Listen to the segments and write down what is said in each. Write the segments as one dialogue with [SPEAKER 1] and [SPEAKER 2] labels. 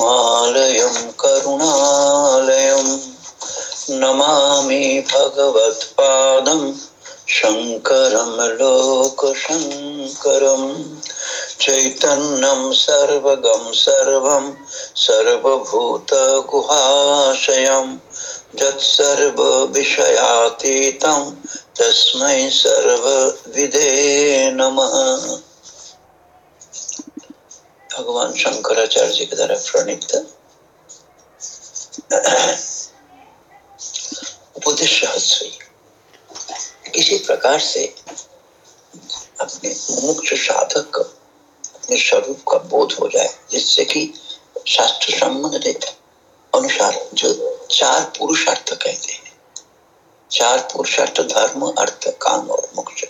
[SPEAKER 1] मालयं करुणालयं नमामि भगवत्पादं शङ्करं लोकशङ्करम् चैतन्यं सर्वगं सर्वं सर्वभूतगुहाशयं यत्सर्वविषयातीतं तस्मै सर्वविदे नमः। भगवान शंकराचार्य जी के द्वारा प्रणीत उपदेश किसी प्रकार से अपने मुख्य साधक को अपने स्वरूप का बोध हो जाए, जिससे कि शास्त्र संबंध अनुसार जो चार पुरुषार्थ कहते हैं, चार पुरुषार्थ, धर्म, अर्थ, काम और मोक्ष,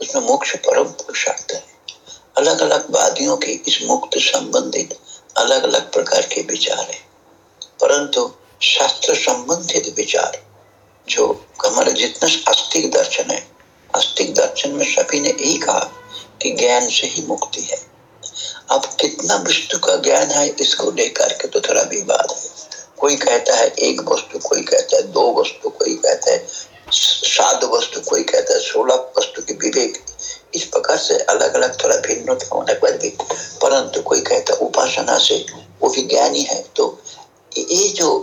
[SPEAKER 1] उसमें मोक्ष परम पुरुषार्थ है। अलग अलग वादियों के इस मुक्त संबंधित अलग अलग प्रकार के विचार है। परंतु शास्त्र संबंधित विचार, जो हमारा जितना आस्तिक दर्शन है आस्तिक दर्शन में सभी ने यही कहा कि ज्ञान से ही मुक्ति है। अब कितना वस्तु का ज्ञान है, इसको लेकर के तो थोड़ा विवाद है। कोई कहता है एक वस्तु, कोई कहता है दो वस्तु, कोई कहता है सात वस्तु, कोई कहता है सोलह वस्तु के विवेक। इस प्रकार से अलग अलग थोड़ा भिन्न होने पर भी, परंतु कोई कहता, उपासना से वो भी ज्ञानी है। तो ये जो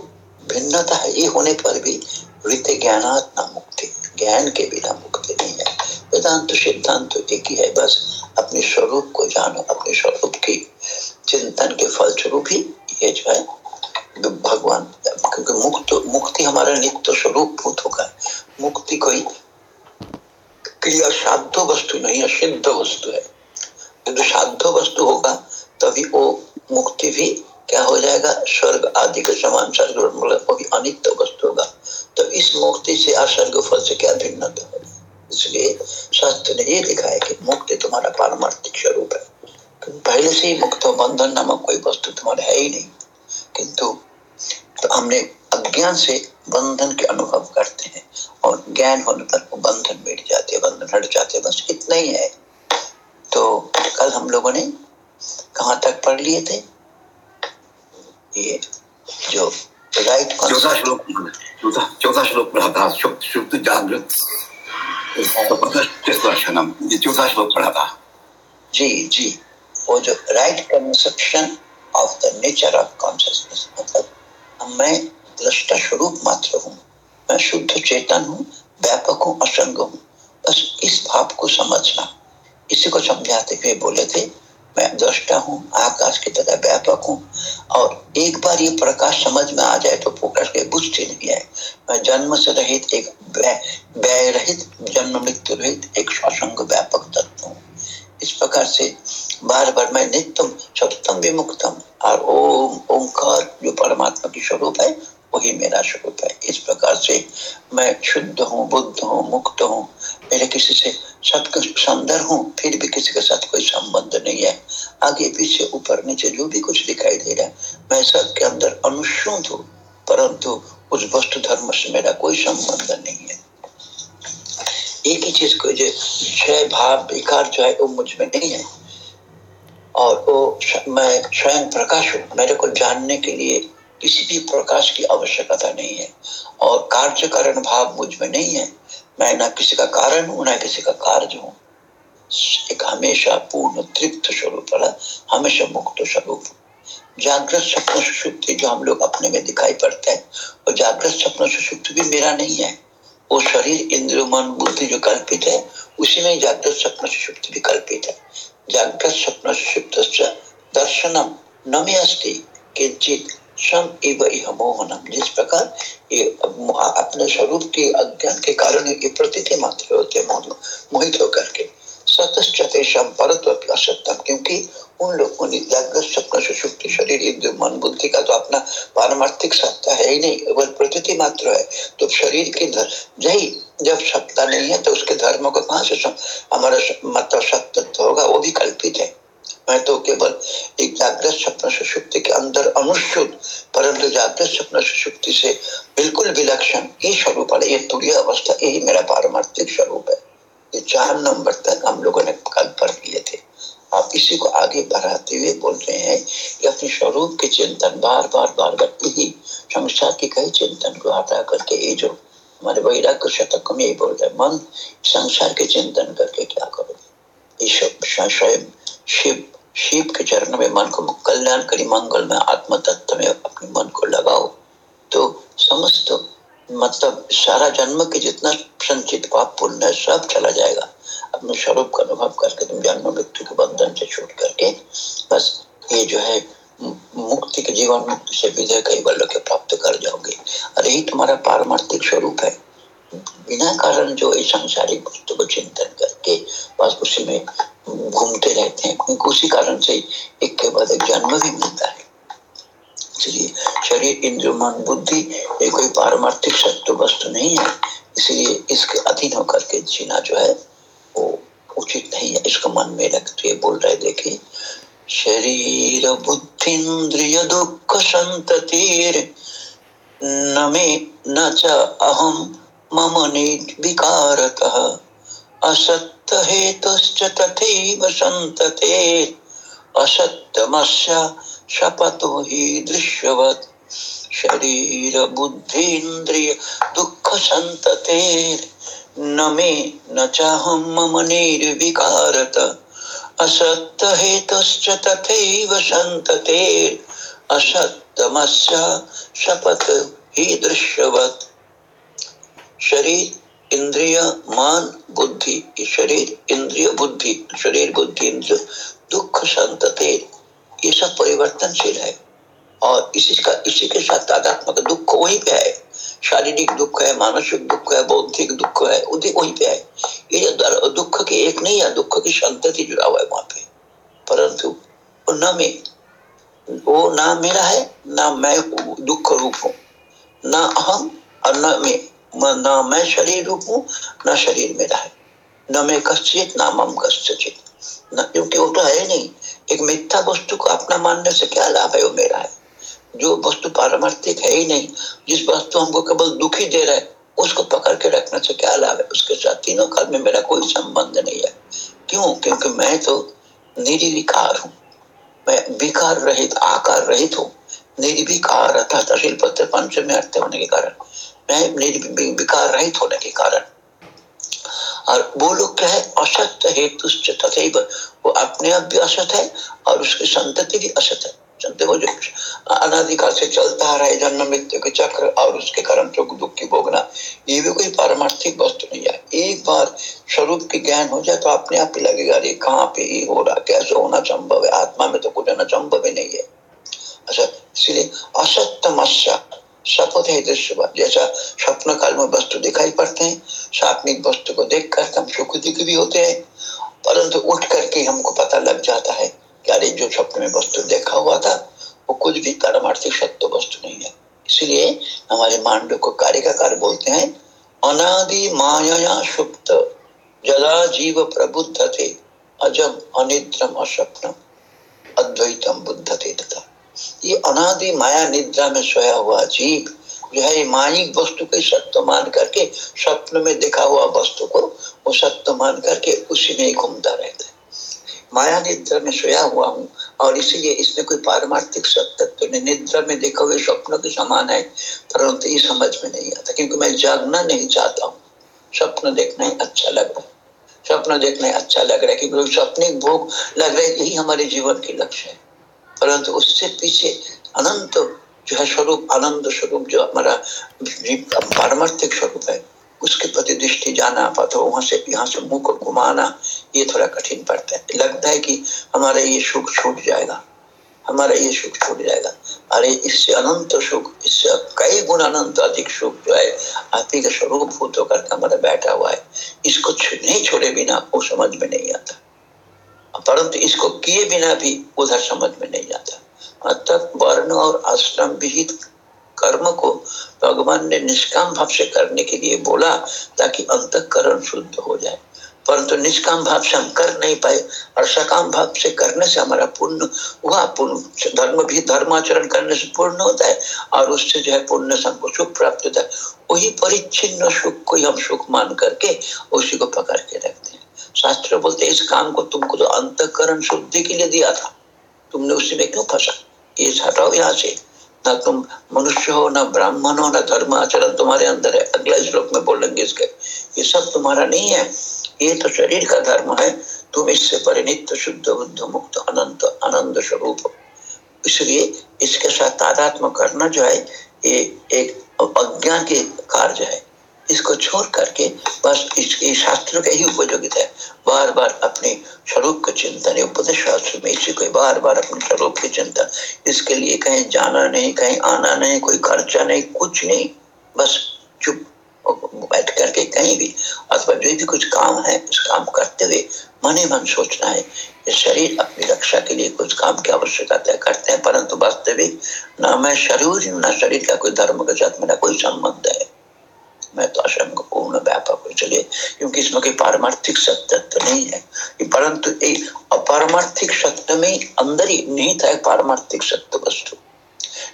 [SPEAKER 1] भिन्नता है, ये होने पर भी वृत्ति ज्ञानात्मा मुक्ति, ज्ञान के बिना मुक्ति नहीं है। वेदांत सिद्धांत तो एक ही है, बस अपने स्वरूप को जानो, अपने स्वरूप की चिंतन के फलस्वरूप ही ये जो है, भगवान, क्योंकि मुक्त, मुक्ति हमारा नित्य स्वरूप भूत होगा। मुक्ति कोई क्रिया साध्य वस्तु नहीं है सिद्ध वस्तु है। यदि साध्य वस्तु होगा, तभी वो मुक्ति भी क्या हो जाएगा? स्वर्ग आदि के समान स्वर्ग वो भी अनित्य वस्तु होगा। तो इस मुक्ति से अस्वर्ग फल से क्या भिन्नता होगी इसलिए शास्त्र ने ये लिखा है कि मुक्ति तुम्हारा पारमार्थिक स्वरूप है। पहले से ही मुक्त बंधन नामक कोई वस्तु तुम्हारा है ही नहीं। किंतु तो हमने अज्ञान से बंधन के अनुभव करते हैं और ज्ञान होने पर वो बंधन बैठ जाते हैं बंधन हट जाते हैं बस इतना ही है। तो कल हम लोगों ने कहा तक पढ़ लिए थे? ये जो राइट चौथा श्लोक चौथा श्लोक पढ़ा था शुद्ध जागृत। ये चौथा श्लोक पढ़ा था। जी जी। वो जो right conception of the nature of consciousness मतलब मैं दृष्टा स्वरूप मात्र हूँ। मैं शुद्ध चेतन हूँ, व्यापक हूँ, असंग हूँ। बस इस भाव को समझना। इसी को समझाते हुए बोले थे, मैं दृष्टा हूँ, आकाश की तरह व्यापक हूँ। और एक बार ये प्रकाश समझ में आ जाए तो प्रकाश के बुझती नहीं है। मैं जन्म से रहित एक व्यय रहित जन्म मृत्यु रहित एक ससंग व्यापक तत्व हूँ। इस प्रकार से बार बार मैं नित्यम सततम विमुक्तम, और ओम, ओंकार जो परमात्मा की स्वरूप है वही मेरा स्वरूप है। इस प्रकार से मैं शुद्ध हूँ, बुद्ध हूँ, मुक्त हूँ। मेरे किसी से सुंदर हूँ, फिर भी किसी के साथ कोई संबंध नहीं है। आगे, पीछे, ऊपर, नीचे, जो भी कुछ दिखाई दे रहा है, मैं सबके अंदर अनुशुद्ध हूँ। परंतु उस वस्तु धर्म से मेरा कोई संबंध नहीं है। एक ही चीज़ को जो छह भाव, विकार जो है, वो मुझमें नहीं है। और वो मैं स्वयं प्रकाश हूँ। मेरे को जानने के लिए किसी भी प्रकाश की आवश्यकता नहीं है। और कार्य कारण भाव मुझमें नहीं है। मैं ना किसी का कारण हूँ, ना किसी का कार्य हूँ। एक हमेशा पूर्ण, तृप्त स्वरूप वाला, हमेशा मुक्त स्वरूप। जागृत स्वप्न सुषुप्ति जो हम लोग अपने में दिखाई पड़ते हैं और जागृत स्वप्न सुषुप्ति भी मेरा नहीं है। वो शरीर इंद्र मन, बुद्धि जो कल्पित है, उसी में जागृत स्वप्न सुषुप्ति भी कल्पित है। जागृत स्वप्न सुषुप्त दर्शनम न में अस्ति किंचित सम एवं मोहनम। जिस प्रकार ये अपने स्वरूप के अज्ञान के कारण ये प्रतीति मात्र होते मोहित होकर के। असत्यम, क्योंकि उन लोगों ने जागृत स्वप्न सुषुप्ति शरीर इंद्र मन, बुद्धि का तो अपना पारमार्थिक सत्ता है ही नहीं केवल प्रतीति मात्र है तो शरीर की यही जब सत्ता नहीं है तो उसके धर्म को कहाँ से हमारा मतलब सत्य होगा, वो भी कल्पित है। मैं तो केवल एक जागृत स्वप्न सुषुप्ति के अंदर अनुशुद्ध परंतु जागृत स्वप्न सुषुप्ति से बिल्कुल विलक्षण ये स्वरूप है। ये तुरीय अवस्था, यही मेरा पारमार्थिक स्वरूप है। ये चार नंबर तक हम लोगों ने कल पढ़ लिए थे। आप इसी को आगे बढ़ाते हुए बोल रहे हैं कि अपने स्वरूप के चिंतन बार बार बार बार यही संसार के कई चिंतन को हटा करके ये जो हमारे वैराग्य शतक में यही बोल रहे मन, संसार के चिंतन करके क्या करोगे? स्वयं शिव शिव के चरण में मन को कल्याण करी मंगल में आत्म तत्व में अपने मन को लगाओ। तो समस्त मतलब सारा जन्म के जितना संचित पाप पुण्य सब चला जाएगा। अपने स्वरूप का अनुभव करके तुम जन्म मृत्यु के बंधन से छूट करके बस ये जो है मुक्ति के जीवन मुक्ति से विजय कई बल के प्राप्त कर जाओगे। और यही तुम्हारा पारमार्थिक स्वरूप है। बिना कारण जो है सांसारिक वस्तु को चिंतन करके बस उसी में घूमते रहते हैं, क्योंकि उसी कारण से एक के बाद एक जन्म भी मिलता है। इसलिए शरीर इंद्र मन, बुद्धि, ये कोई पारमार्थिक सत्य वस्तु नहीं है। इसलिए इसके अधीन होकर के जीना जो है, वो उचित नहीं है। इसको मन में रखते हुए बोल रहे देखिए, शरीर बुद्धिन्द्रिय दुख संततिर न मे, न च अहम मम विकारतः असत्य हेतुश्च तथैव संतते असत्यमस्य शपथो हि दृश्यवत्। शरीर बुद्धिन्द्रिय दुख संतते न मे न चाहम मम निर्विकारत। असत्य हेतुश्च तथैव संतते असत्यमस्य शपथ ही दृश्यवत। शरीर, इंद्रिय, मान, बुद्धि, शरीर, इंद्रिय, बुद्धि, शरीर, बुद्धि, इंद्रिय, दुख संतते ये सब परिवर्तनशील है। और इसी का, इसी के साथ तादात्मक दुख वही पे है। शारीरिक दुख है, मानसिक दुख है, बौद्धिक दुख है वहीं पे है। ये दुख के एक नहीं है, दुख की संतति जुड़ा हुआ है वहाँ पे। परंतु न में, वो ना मेरा है, ना मैं दुख रूप हूँ। ना अहम और न मैं। ना मैं शरीर रूप हूँ, ना शरीर मेरा है। न मैं कश्चित, ना मम कश्चित। न, क्योंकि वो तो है नहीं। एक मिथ्या वस्तु को अपना मानने से क्या लाभ है, वो मेरा है। जो वस्तु पारमार्थिक है ही नहीं, जिस वस्तु हमको केवल दुखी दे रहा है, उसको पकड़ के रखने से क्या लाभ है? उसके साथ तीनों काल में मेरा कोई संबंध नहीं है। क्यों? क्योंकि मैं तो निर्विकार हूँ। मैं विकार रहित, आकार रहित हूँ। निर्विकार अर्थात शिल्पत्र पंचमी अर्थ होने के कारण। मैं निर्विकार रहित होने के कारण। और वो लोग क्या है, असत हेतु वो अपने आप भी असत है और उसकी संतति भी असत है। अनाधिकाल से चलता रहा जन्म, मृत्यु के चक्र और उसके कारण जो दुख की भोगना, ये भी कोई पारमार्थिक वस्तु नहीं है। एक बार स्वरूप की ज्ञान हो जाए तो अपने आप ही लगेगा, अरे, कहाँ पे ये हो रहा, कैसे होना संभव है? आत्मा में तो कुछ होना संभव ही नहीं है। अच्छा इसलिए असत्यम शपथ है दृश्य जैसा स्वप्न काल में वस्तु दिखाई पड़ते हैं, सात्विक वस्तु को देख कर हम सुख दुख भी होते हैं, परंतु उठ करके हमको पता लग जाता है कि अरे, जो स्वप्न में वस्तु देखा हुआ था, वो कुछ भी पारमार्थिक सत्य वस्तु नहीं है। इसलिए हमारे मांडव को कार्य का कार्य बोलते हैं, अनादि माया सुप्त जदा जीव प्रबुद्ध थे अजम अनिद्रम अस्वप्नम अद्वैतम बुद्ध थे तथा। ये अनादि माया निद्रा में सोया हुआ जीव जो है माइक वस्तु के सत्य मान करके स्वप्न में देखा हुआ वस्तु को वो सत्य मान करके उसी में घूमता रहता है। माया निद्रा में सोया हुआ हूँ और इसीलिए इसमें कोई पारमार्थिक सत्य तो नहीं, निद्रा में देखा हुए स्वप्न के समान है, परंतु ये समझ में नहीं आता, क्योंकि मैं जागना नहीं चाहता हूँ। स्वप्न देखना ही अच्छा लग रहा है। स्वप्न देखना अच्छा लग रहा है, क्योंकि स्वप्निक भोग लग रहा है, यही हमारे जीवन के लक्ष्य है। परंतु उससे पीछे अनंत जो है स्वरूप, आनंद स्वरूप जो हमारा पारमार्थिक स्वरूप है, उसके प्रति दृष्टि जाना पता वहाँ से, यहाँ से मुँह को घुमाना ये थोड़ा कठिन पड़ता है। लगता है कि हमारा ये सुख छूट जाएगा। हमारा ये सुख छूट जाएगा। अरे, इससे अनंत सुख, इससे कई गुण अनंत, अधिक सुख जो है, आत्मिक स्वरूप भूत होकर हमारा बैठा हुआ है। इसको नहीं छोड़े बिना वो समझ में नहीं आता। परंतु इसको किए बिना भी उधर समझ में नहीं आता तब वर्ण और आश्रम विहित कर्म को भगवान ने निष्काम भाव से करने के लिए बोला ताकि अंतकरण शुद्ध हो जाए। परंतु निष्काम भाव से हम कर नहीं पाए और सकाम भाव से करने से हमारा पुण्य हुआ पुण्य, धर्म भी धर्म आचरण करने से पूर्ण होता है और उससे जो है पुण्य से हमको सुख प्राप्त होता है। वही परिच्छिन्न सुख को ही हम सुख मान करके उसी को पकड़ के रखते हैं। शास्त्र बोलते इस काम को तुमको तो अंतकरण शुद्धि के लिए दिया था। तुमने उसी में क्यों फंसा? ये हटाओ यहाँ से। ना तुम मनुष्य हो, ना ब्राह्मण हो, न धर्म आचरण तुम्हारे अंदर है। अगले श्लोक में बोलेंगे इसके। ये सब तुम्हारा नहीं है। ये तो शरीर का धर्म है। तुम इससे परिणित, शुद्ध, बुद्ध, मुक्त, अनंत, आनंद स्वरूप इसलिए इसके साथ तादात्म करना जो है, ये एक अज्ञान के कार्य है। इसको छोड़ करके बस इसके शास्त्र का ही उपयोगिता है। बार बार अपने स्वरूप का चिंतन उपदेश शास्त्र में इसी को बार बार अपने स्वरूप के चिंतन इसके लिए कहीं जाना नहीं, कहीं आना नहीं, कोई खर्चा नहीं, कुछ नहीं, बस चुप बैठ करके कहीं भी। अथवा जो भी कुछ काम है, उस काम करते हुए मन ही मन सोचना है। कि शरीर अपनी रक्षा के लिए कुछ काम की आवश्यकता करते हैं, परंतु वास्तविक न मैं शरीर, न शरीर का कोई धर्म के साथ, मेरा कोई संबंध है। मैं तो असंग पूर्ण व्यापक हो चले क्योंकि इसमें कोई पारमार्थिक सत्य तो नहीं है। परंतु एक अपारमार्थिक सत्य में अंदर ही निहित है पारमार्थिक सत्य वस्तु।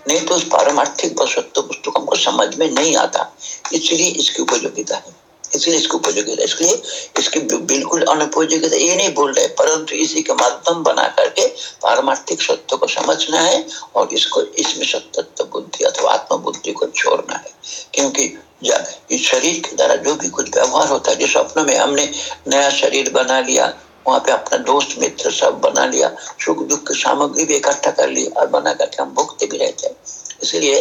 [SPEAKER 1] नहीं तो उस पारमार्थिक वस्तु वस्तु हमको समझ में नहीं आता। इसलिए इसकी उपयोगिता है। इसलिए इसकी उपयोगिता इसलिए इसकी बिल्कुल अनुपयोगिता ये नहीं बोल रहे। परंतु इसी के माध्यम बना करके पारमार्थिक सत्य को समझना है और इसको, इसमें सत्य बुद्धि अथवा आत्म बुद्धि को छोड़ना है। क्योंकि इस शरीर के द्वारा जो भी कुछ व्यवहार होता है, जिस स्वप्न में हमने नया शरीर बना लिया, वहाँ पे अपना दोस्त, मित्र सब बना लिया, सुख दुख की सामग्री भी इकट्ठा कर ली और बना करके हम भुगते भी रहते हैं। इसलिए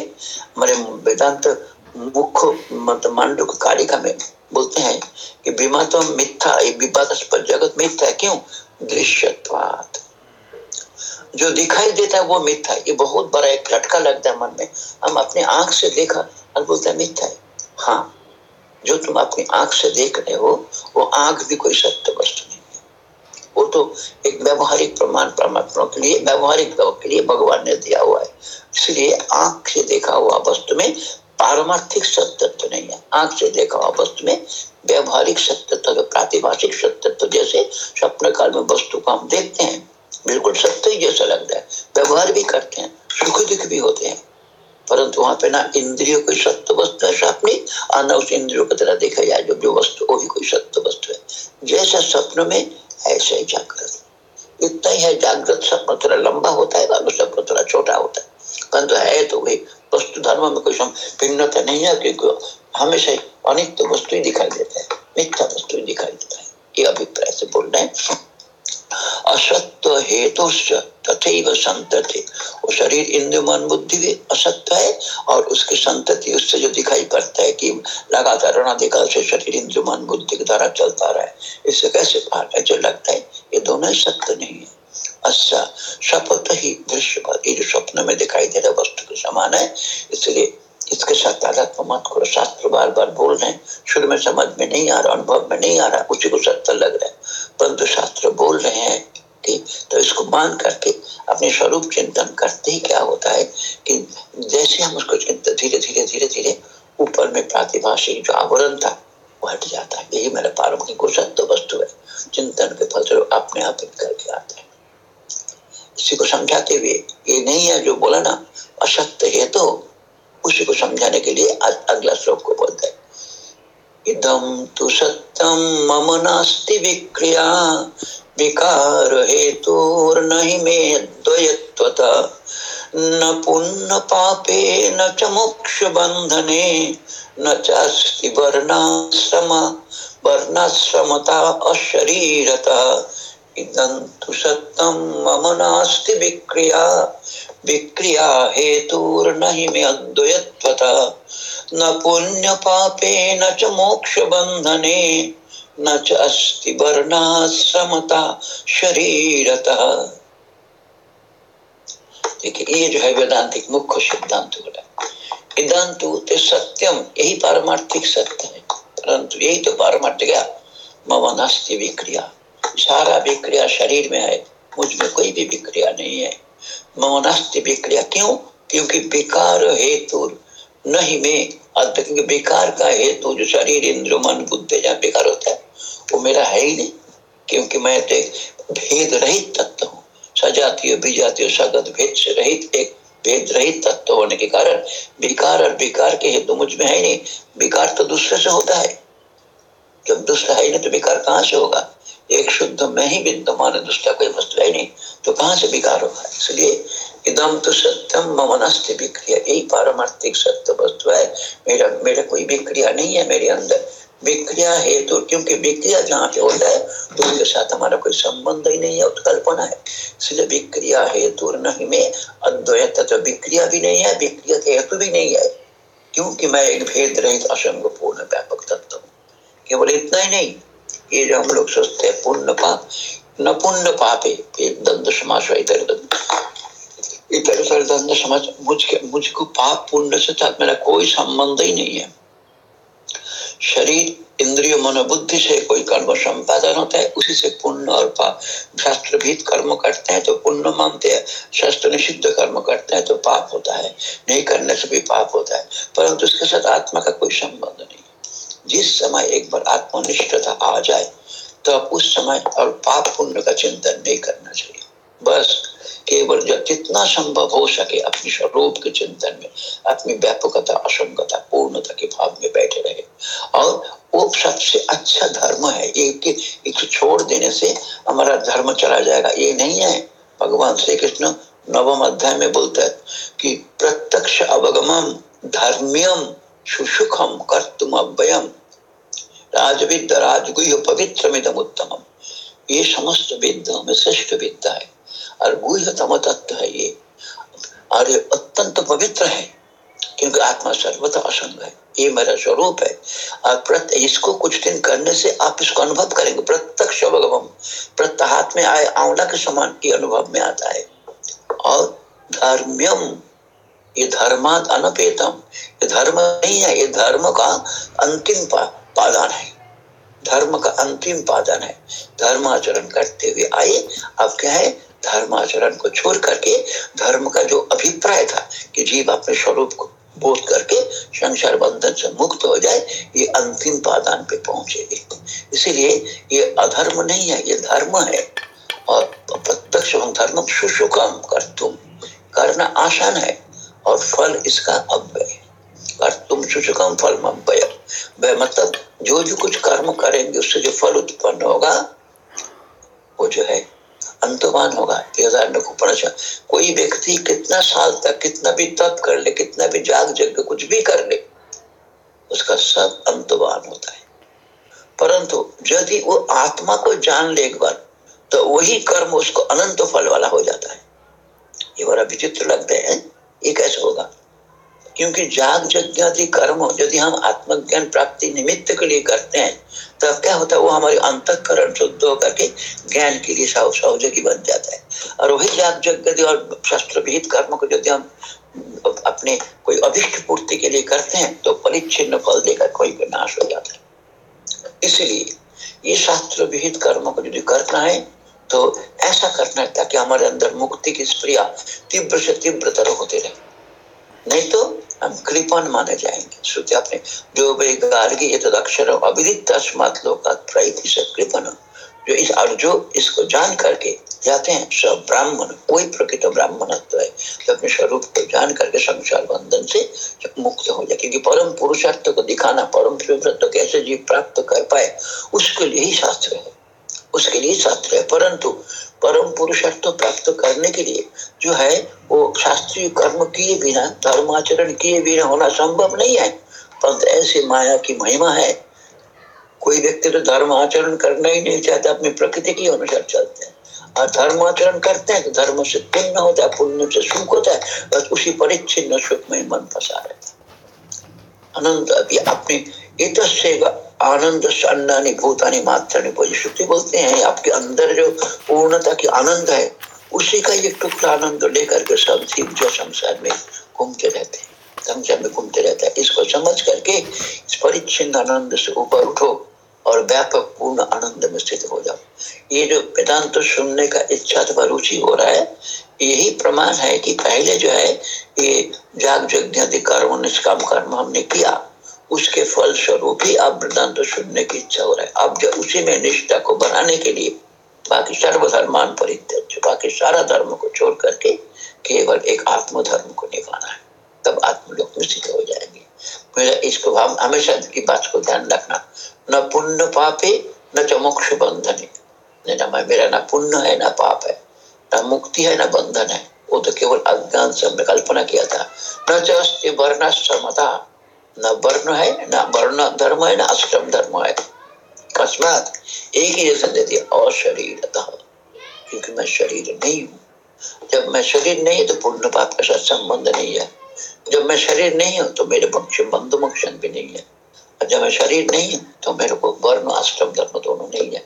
[SPEAKER 1] हमारे वेदांत मुख्य मतलब मांडू कारिका में बोलते हैं कि बीमा तो मिथ्या विवादास्पद जगत मिथ्या क्यों? दृश्यत्वात। जो दिखाई देता है वो मिथ्या ये बहुत बड़ा एक झटका लगता है मन में। हम अपने आँख से देखा और बोलते हैं मिथ्या है। हाँ जो तुम अपनी आँख से देख रहे हो, वो आँख भी कोई सत्य वस्तु नहीं है। वो तो एक व्यवहारिक प्रमाण परमात्मा के लिए, व्यवहारिक के लिए भगवान ने दिया हुआ है। इसलिए आँख से देखा हुआ वस्तु में पारमार्थिक सत्यत्व नहीं है। आँख से देखा हुआ वस्तु में व्यवहारिक सत्यत्व प्रातिभाषिक सत्यत्व जैसे स्वप्न काल में वस्तु को हम देखते हैं, बिल्कुल सत्य ही जैसा लगता है। व्यवहार भी करते हैं सुख दुख भी होते हैं। परंतु वहाँ पे ना इंद्रियों कोई सत्य वस्तु है स्वप्न और ना उस इंद्रियों की तरह देखा जाए, जो जो वस्तु, वो भी कोई सत्य वस्तु है। जैसा स्वप्न में, ऐसा ही जागृत। इतना ही है, जागृत स्वप्न थोड़ा लंबा होता है और स्वप्न थोड़ा छोटा होता है। परंतु है तो वही वस्तु धर्म में कोई भिन्नता नहीं है, क्योंकि हमेशा अनित्य वस्तु ही दिखाई देता है, मिथ्या वस्तु ही दिखाई देता है। ये अभिप्राय से बोल रहे हैं। असत्य हेतु तथा संतति। वो शरीर इंद्र मन बुद्धि भी असत्य है और उसकी संतति उससे जो दिखाई पड़ता है कि लगातार अनाधिकाल से शरीर इंद्र मन, बुद्धि के द्वारा चलता रहा है। इससे कैसे पार जो लगता है, ये दोनों ही सत्य नहीं है। अच्छा शपथ ही दृश्य ये जो स्वप्न में दिखाई दे रहा वस्तु के समान है, इसलिए इसके साथ तादात्म मत करो शास्त्र बार बार बोल रहे हैं। शुरू में समझ में नहीं आ रहा, अनुभव में नहीं आ रहा, उसी को सत्य लग रहा है। परंतु शास्त्र बोल रहे हैं कि तो इसको मान करके, अपने स्वरूप चिंतन करते ही क्या होता है कि जैसे हम उसको चिंतन धीरे धीरे धीरे धीरे, ऊपर में प्रातिभाषिक जो आवरण था, वो हट जाता है। यही मेरा पारंपरिक सत्य वस्तु है। चिंतन के फल अपने आप करके आता है। इसी को समझाते हुए, ये नहीं है जो बोला ना, असत्य है तो उसी को समझाने के लिए आज अगला श्लोक को बोलते हैं। इदम तो सत्यम मम नास्ति विक्रिया, विकार हेतुर्नहि मे द्वयत्वता। न पुण्य पापे, न च मोक्ष बंधने न चास्ति वर्णाश्रम, वर्णाश्रमता अशरीरता। इदन्तु मम नास्ति विक्रिया। विक्रिया मे न पुण्यपापे न च मोक्ष बंधने न च अस्ति शरीरता। देखिए, ये जो है वेदांतिक मुख्य सिद्धांत बोला। वेदांतु ते सत्यम यही पारमार्थिक सत्य है। परंतु यही तो पारमार्थिक मम नास्ति विक्रिया। सारा विक्रिया शरीर में है मुझमें कोई भी विक्रिया नहीं है। मौनास्ति विक्रिया क्यों? क्योंकि विकार हेतु, नहीं में विकार का हेतु जो शरीर, इंद्र, मन, बुद्ध, जहाँ विकार होता है, वो मेरा है ही नहीं। क्योंकि मैं तो एक भेद रहित तत्व हूँ। सजातीय, विजातीय, सगत, भेद से रहित, एक भेद रहित तत्व होने के कारण विकार और विकार के हेतु मुझमें है नहीं। विकार तो दूसरे से होता है। जब दूसरा है नहीं तो विकार कहाँ से होगा? एक शुद्ध में ही विद्यमान दूसरा कोई वस्तु है नहीं तो कहाँ से विकार होगा इसलिए इदम तो सत्यम ममनस्त विक्रिया। यही पारमार्थिक सत्य वस्तु है। मेरा मेरा कोई विक्रिया नहीं है मेरे अंदर। विक्रिया हेतु तो, क्योंकि विक्रिया जहाँ पे होता है तो उसके साथ हमारा कोई संबंध ही नहीं है उत्कल्पना है। इसलिए विक्रिया हेतु नहीं में अद्वैत तो विक्रिया भी नहीं है विक्रिया के हेतु भी नहीं है। क्योंकि मैं एक भेद रहित असंग पूर्ण व्यापक तत्व हूँ। केवल इतना ही नहीं ये जो हम लोग सोचते हैं पुण्य पाप न पुण्य पापे दंड समास इतर इतर इतर दंड समाज मुझके मुझको पाप पुण्य से साथ मेरा कोई संबंध ही नहीं है शरीर इंद्रिय मनोबुद्धि से कोई कर्म संपादन होता है उसी से पुण्य और पाप शास्त्र भीत कर्म करते हैं तो पुण्य मानते हैं शास्त्र निषिद्ध कर्म करते हैं तो पाप होता है नहीं करने से भी पाप होता है परंतु उसके साथ आत्मा का कोई संबंध नहीं जिस समय एक बार आत्मनिष्ठता आ जाए तो उस समय और पाप पुण्य का चिंतन नहीं करना चाहिए। बस केवल जब जितना संभव हो सके अपने स्वरूप के चिंतन में, अपनी व्यापकता असंगता पूर्णता के भाव में बैठे रहे। और वो सबसे अच्छा धर्म है एक छोड़ देने से हमारा धर्म चला जाएगा। ये नहीं है। भगवान श्री कृष्ण नवम अध्याय में बोलता है कि प्रत्यक्ष अवगमम धर्म्यम सुसुखम कर्तुम अव्ययम राजविद्या राजगुह पवित्र उत्तम ये समस्त विद्या में श्रेष्ठ विद्या है, और गुहतम तत्व है ये। और ये अत्यंत पवित्र है, क्योंकि आत्मा सर्वथा असंग है। ये मेरा स्वरूप है। और प्रत्य इसको कुछ दिन करने से आप इसको अनुभव करेंगे। प्रत्यक्ष अवगम प्रत्य में आए, आंवला के समान ये अनुभव में आता है। और धर्म्यम। ये धर्मात अनपेतम ये धर्म नहीं है ये धर्म का अंतिम पा, पादान है। धर्म का अंतिम पादन है। धर्माचरण करते हुए आए अब क्या है? धर्माचरण को छोड़ करके धर्म का जो अभिप्राय था कि जीव अपने स्वरूप को बोध करके संसार बंधन से मुक्त हो जाए ये अंतिम पादान पे पहुंचेगी। इसीलिए ये अधर्म नहीं है ये धर्म है। और प्रत्यक्ष धर्म सुसुकम कर तुम। करना आसान है। और फल इसका अव्यय तुम सुसुकम फल अव्यय मतलब जो जो कुछ कर्म करेंगे, उससे जो फल उत्पन्न होगा, वो जो है अंतमान होगा। कोई व्यक्ति कितना साल तक, कितना भी तप कर ले, कितना भी जाग जग, कुछ भी कर ले, उसका सब अंतवान होता है। परंतु यदि वो आत्मा को जान ले एक बार तो वही कर्म उसको अनंत फल वाला हो जाता है। ये बड़ा विचित्र लगते है। ये कैसे होगा? क्योंकि जाग यज्ञादि कर्म यदि हम आत्मज्ञान प्राप्ति निमित्त के लिए करते हैं, तब तो क्या होता है? वो हमारे अंतकरण शुद्ध होकर के ज्ञान के लिए सहयोगी बन जाता है। और वही जाग यज्ञ और शस्त्र विहित कर्म को यदि हम अपने कोई अभिष्ट पूर्ति के लिए करते हैं तो परिच्छिन्न फल देकर कोई नाश हो जाता है। इसलिए ये शास्त्र विहित कर्म को यदि करना है तो ऐसा करना है ताकि हमारे अंदर मुक्ति की स्प्रिया तीव्र से तीव्रतर होते रहे। नहीं तो हम कृपण माने जाएँगे। श्रुति आपने जो वे गार्गी ये तो अक्षर अविदित तस्मात लोकात प्रैति से कृपण। जो इस और जो इसको जान करके जाते हैं सब ब्राह्मण, कोई प्रकृत ब्राह्मणत्व है जो अपने स्वरूप को जान करके संसार बंधन से मुक्त हो जाए, क्योंकि परम पुरुषार्थ को दिखाना, परम शिवव्रत कैसे जीव प्राप्त कर पाए, उसके लिए ही शास्त्र है। उसके लिए शास्त्र है। परंतु परम पुरुषार्थ प्राप्त करने के लिए जो है, वो शास्त्रीय कर्म किए बिना, धर्माचरण किए बिना होना संभव नहीं है। परंतु ऐसी माया की महिमा है। कोई व्यक्ति तो धर्म आचरण करना ही नहीं चाहता, अपनी प्रकृति के अनुसार चलते हैं। और धर्म आचरण करते हैं तो धर्म से पुण्य होता है, पुण्य से सुख होता है, बस उसी परिच्छिन्न सुख में मन फंसा रहता है। अनंत अभी अपने इत आनंद अन्नानी भूतानी मात्रानी श्रुति बोलते हैं। आपके अंदर जो पूर्णता की आनंद है, उसी का एक टुकड़ा आनंद लेकर के सब जीव जो संसार में घूमते रहते हैं, संसार में घूमते रहता है। इसको समझ करके इस परिच्छिन्न आनंद से ऊपर उठो और व्यापक पूर्ण आनंद में स्थित हो जाओ। ये जो वेदांत तो सुनने का इच्छा अथवा रुचि हो रहा है, यही प्रमाण है कि पहले जो है, ये जाग यज्ञ कर्म निष्काम कर्म हमने किया। उसके फल स्वरूप ही आप वृद्धांत सुनने की इच्छा हो रहा है। अब जब उसी में निष्ठा को बनाने के लिए बाकी सर्वधर्मान परित्यज बाकी सारा धर्म को छोड़ करके केवल एक आत्म धर्म को निभाना है, तब आत्मलोक में स्थित हो जाएँगे। मेरा इसको हम हमेशा की बात को ध्यान रखना, न पुण्य पापे, न च मोक्ष बंधने मैं मेरा ना पुण्य है, ना पाप है, ना मुक्ति है, ना बंधन है, वो तो केवल अज्ञान से हमने कल्पना किया था। न जस्ते वर्ण समता। न वर्ण है, न वर्ण धर्म है, न अष्टम धर्म है। अकस्मात एक ही जैसे दे दिया अशरीर क्योंकि मैं शरीर नहीं हूँ। जब मैं शरीर नहीं है तो पूर्ण पाप के साथ संबंध नहीं है। जब मैं शरीर नहीं हूँ तो मेरे पक्ष बंधु मोक्षण भी नहीं है। और जब मैं शरीर नहीं हूँ तो मेरे को वर्ण, अष्टम धर्म दोनों नहीं है।